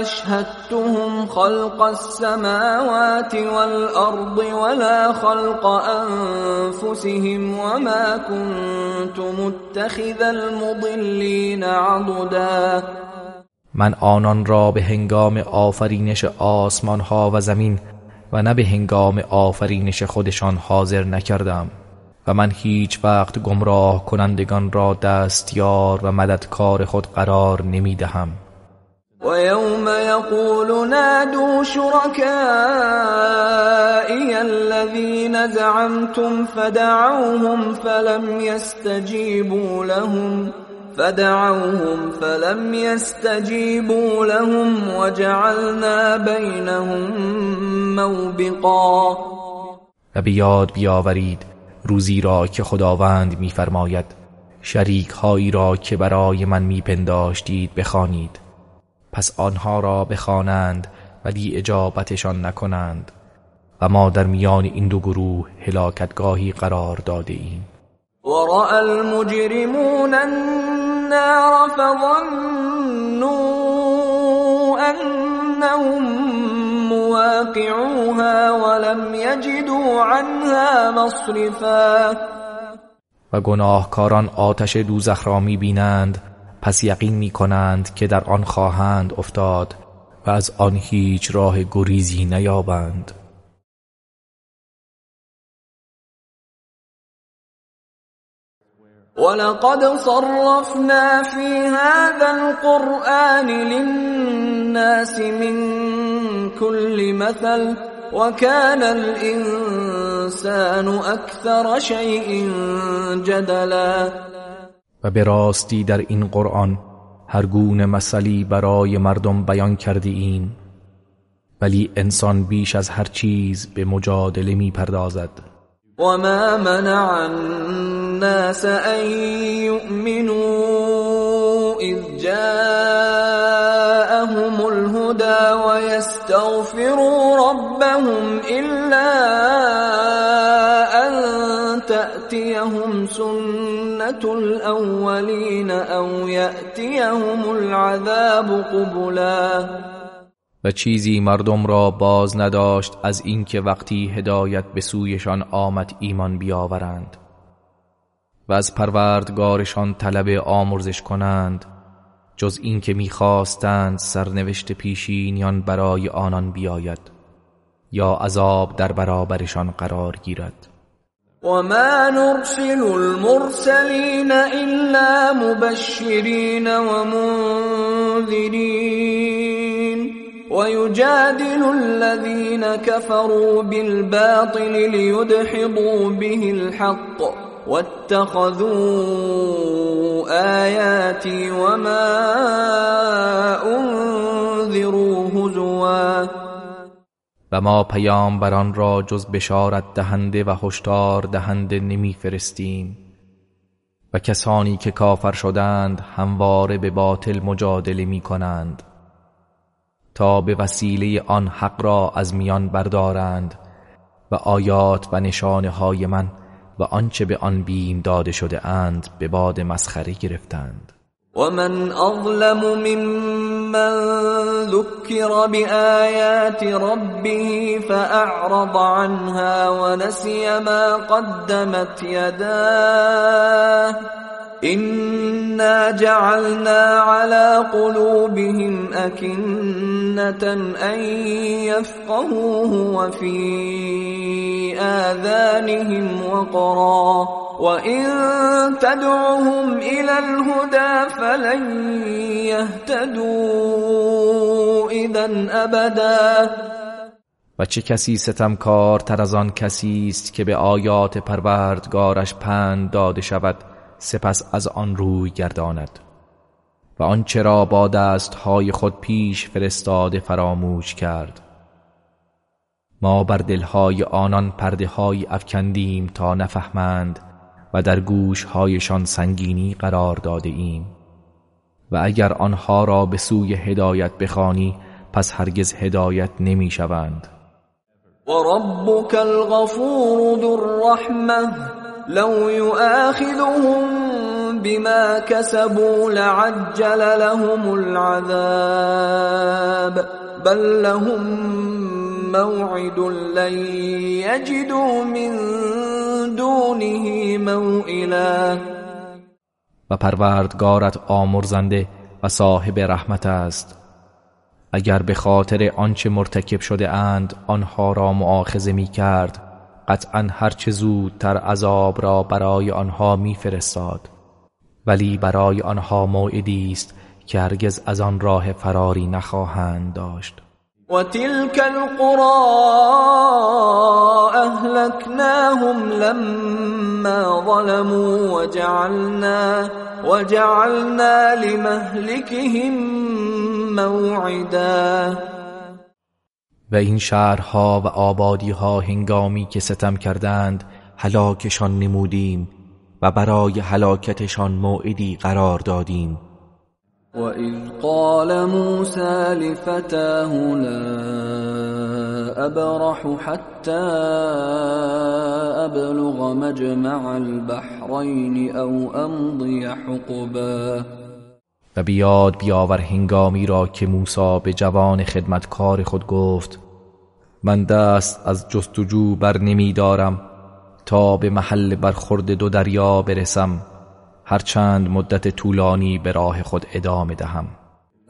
اشهدتهم خلق السماوات والارض ولا خلق انفسهم وما كنت متخذ المضلين عضدا. من آنان را به هنگام آفرینش آسمان ها و زمین و نه به هنگام آفرینش خودشان حاضر نکردم. و من هیچ وقت گمراه کنندگان را دستیار و مددکار خود قرار نمی دهم و یوم یقول نادو شرکائی الذین زعمتم فدعوهم فلم يستجيبوا لهم فدعوهم فلم يستجيبوا لهم وجعلنا بينهم موبقا و بیاد بیاورید روزی را که خداوند میفرماید شریک هایی را که برای من میپنداشتید بخوانید. پس آنها را بخوانند ولی اجابتشان نکنند و ما در میان این دو گروه هلاکتگاهی قرار داده ایم. المجرمون النار فظنوا أنهم مواقعوها ولم يجدوا عنها مصرفا. و گناهکاران آتش دوزخ را می‌بینند پس یقین می کنند که در آن خواهند افتاد و از آن هیچ راه گریزی نیابند. ولقد صرفنا في هذا القرآن للناس من كل مثل وكان الإنسان أكثر شيء جدلا. و به راستی در این قرآن هر گونه مثلی برای مردم بیان کرده ایم. ولی انسان بیش از هر چیز به مجادله می پردازد وما منع الناس ان يؤمنوا اذ جاءهم الهدى ويستغفروا ربهم الا ان تاتيهم سنه الاولين أو ياتيهم العذاب قبلا و چیزی مردم را باز نداشت از اینکه وقتی هدایت به سویشان آمد ایمان بیاورند و از پروردگارشان طلب آمرزش کنند جز اینکه می‌خواستند سرنوشت پیشینیان برای آنان بیاید یا عذاب در برابرشان قرار گیرد. وما نرسل الا مبشرین و منذرین ويجادل الذين كفروا بالباطل ليدحضوا به الحق واتخذوا آياتي وما انذروا هزوا. و ما پیامبران را جز بشارت دهنده و هشدار دهنده نمیفرستیم. و کسانی که کافر شدند همواره به باطل مجادله می کنند تا به وسیله آن حق را از میان بردارند و آیات و نشانه های من و آنچه به آن بیم داده شده اند به باد مسخره گرفتند. ومن اظلم ممن ذكر بآيات ربه فأعرض عنها ونسي ما قدمت يداه إنا جعلنا على قلوبهم أكنة أن يفقهوه وفي آذانهم وقرا وإن تدعهم إلى الهدى فلن يهتدوا إذا أبدا. و چه کسی از آن کسی است که به آیات پروردگارش پند داده شود؟ سپس از آن روی گرداند. و آنچه را با دستهای خود پیش فرستاده فراموش کرد. ما بر دلهای آنان پرده های افکندیم تا نفهمند و در گوشهایشان سنگینی قرار داده ایم. و اگر آنها را به سوی هدایت بخوانی پس هرگز هدایت نمی شوند. و ربک الغفور ذو الرحمه. لو يؤاخذهم بما كسبوا لعجل لهم العذاب. بل لهم موعد لن يجدوا من دونه موئلا. و پروردگارت آمرزنده و صاحب رحمت است. اگر به خاطر آنچه مرتکب شده اند آنها را معاخذه می کرد قطعا هرچه زودتر عذاب را برای آنها میفرستاد. ولی برای آنها موعدی است که هرگز از آن راه فراری نخواهند داشت. و تلك القرى اهلكناهم لما ظلموا وجعلنا وجعلنا لمهلكهم موعدا. و این شهرها و آبادیها هنگامی که ستم کردند هلاکشان نمودیم و برای هلاکتشان موعدی قرار دادیم. وَإِذْ قَالَ مُوسَى لِفَتَاهُ لَا أَبْرَحُ حَتَّى أَبْلُغَ مَجْمَعَ الْبَحْرَيْنِ أَوْ أَمْضِيَ حُقُبًا و بیاد بیاور هنگامی را که موسی به جوان خدمتکار خود گفت من دست از جستجو بر نمی دارم تا به محل برخورد دو دریا برسم هرچند مدت طولانی به راه خود ادامه دهم.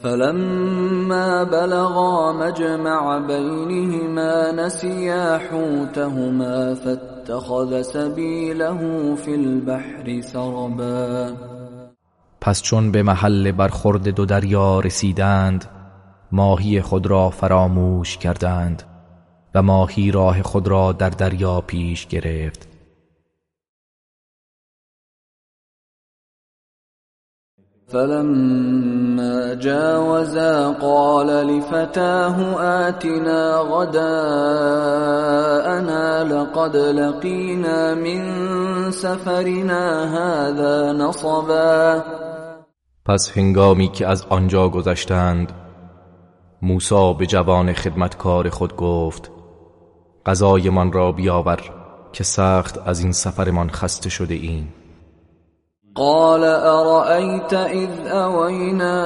فلما بلغا مجمع بینهما نسیا حوتهما فاتخذ سبیله فی البحر سربا. پس چون به محل برخورد دو دریا رسیدند ماهی خود را فراموش کردند و ماهی راه خود را در دریا پیش گرفت. فلما جاوزا قال لفتاه آتنا غداءنا لقد لقينا من سفرنا هذا نصبا. پس هنگامی که از آنجا گذشتند موسی به جوان خدمتکار خود گفت غذایمان را بیاور که سخت از این سفرمان خسته شده ایم. قال أرأيت إذ أوينا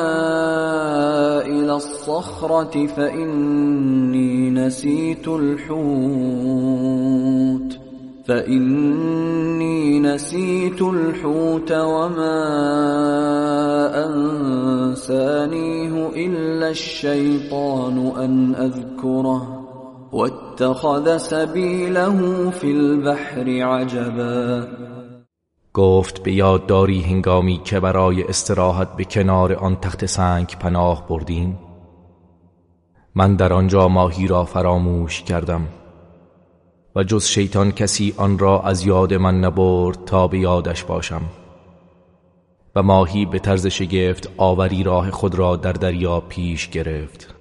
إلى الصخرة فإني نسيت الحوت. فإني نسيت الحوت وما أنسانيه إلا الشيطان أن أذكره واتخذ سبيله في البحر عجبا. گفت به یاد داری هنگامی که برای استراحت به کنار آن تخت سنگ پناه بردیم من در آنجا ماهی را فراموش کردم. و جز شیطان کسی آن را از یاد من نبرد تا به یادش باشم. و ماهی به طرز شگفت آوری راه خود را در دریا پیش گرفت.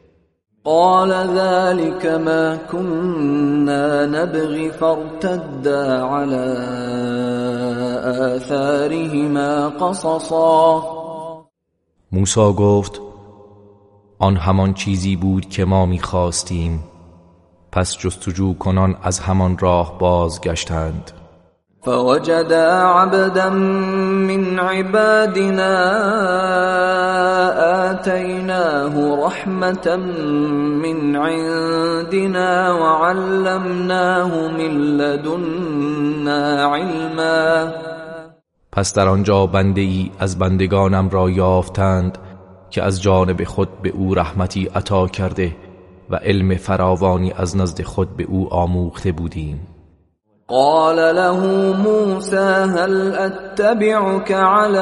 قال ذلك ما كنا نبغي فارتدا على آثارهما قصصا. موسی گفت آن همان چیزی بود که ما می‌خواستیم. پس جستجو کنان از همان راه بازگشتند. فوجدا عبدا من عبادنا آتيناه رحمة من عندنا وعلمناه من لدنا علما. پس در آنجا بنده ای از بندگانم را یافتند که از جانب خود به او رحمتی عطا کرده و علم فراوانی از نزد خود به او آموخته بودیم. قال له موسى هل اتبعك على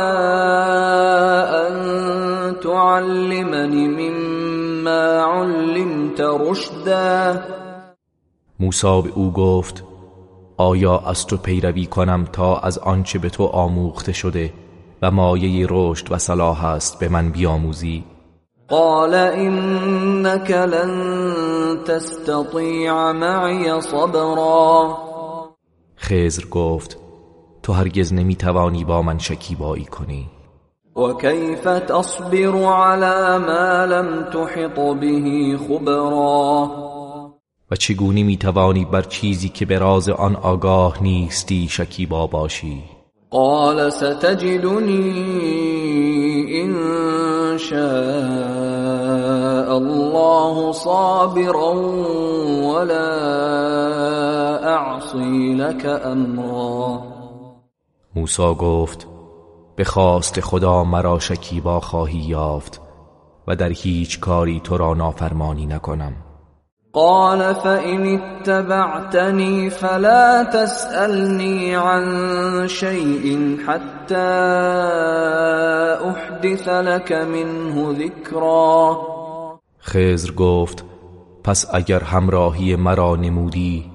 ان تعلمني مما علمت رشدا؟ موسی به او گفت آیا از تو پیروی کنم تا از آنچه به تو آموخته شده و مایه رشد و صلاح است به من بیاموزی؟ قال انك لن تستطيع معي صبرا. خزر گفت تو هرگز نمی‌توانی با من شکیبایی کنی. و کیف تصبر على ما لم تحط به خبرا؟ و چگونه می‌توانی بر چیزی که به راز آن آگاه نیستی شکیبا باشی؟ قال ستجدني إن شاء الله صابرا ولا اعصی لك امرا موسی گفت به خواست خدا مرا شکیبا خواهی یافت و در هیچ کاری تو را نافرمانی نکنم. قال فإن اتبعتني فلا تسألني عن شيء حتى احدث لك منه ذكرا خزر گفت پس اگر همراهی مرا نمودی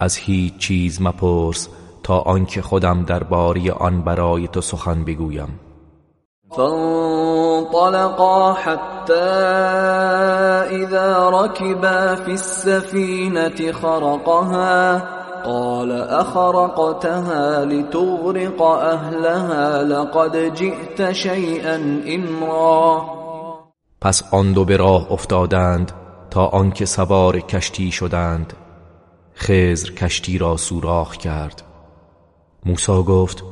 از هیچ چیز مپرس تا آنکه خودم درباره آن برای تو سخن بگویم. فانطلقا حتى إذا ركبا في السفينة خرقها قال أخرقتها لتغرق أهلها لقد جئت شيئا إمرا پس آن دو به راه افتادند تا آنکه سوار کشتی شدند. خزر کشتی را سوراخ کرد. موسی گفت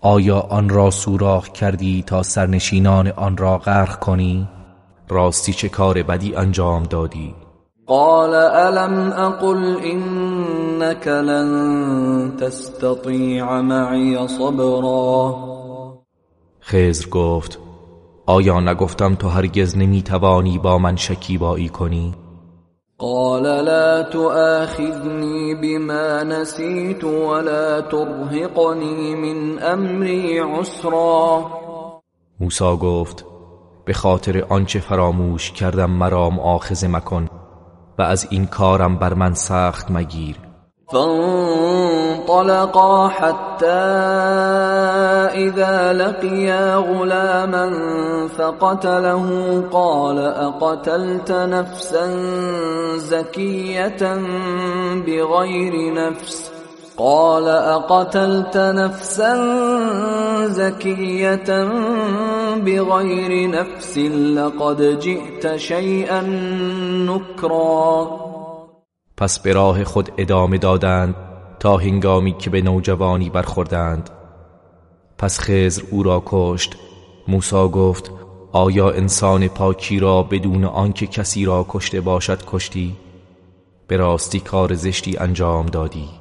آیا آن را سوراخ کردی تا سرنشینان آن را غرق کنی؟ راستی چه کار بدی انجام دادی؟ قال الم اقل انك لن تستطيع معي صبرا؟ خزر گفت آیا نگفتم تو هرگز نمی‌توانی با من شکیبایی کنی؟ قال لا تؤاخذني بما نسيت ولا ترهقني من امری عسرا. موسی گفت به خاطر آنچه فراموش کردم مرا مؤاخذه مکن و از این کارم بر من سخت مگیر. فانطلقا حتى إذا لقيا غلاما فقتله. قال أقتلت نفسا زكية بغير نفس؟ قال أقتلت نفسا زكية بغير نفس لقد جئت شيئا نكرا. پس به راه خود ادامه دادند. تا هنگامی که به نوجوانی برخوردند. پس خزر او را کشت. موسی گفت آیا انسان پاکی را بدون آنکه کسی را کشته باشد کشتی؟ به راستی کار زشتی انجام دادی.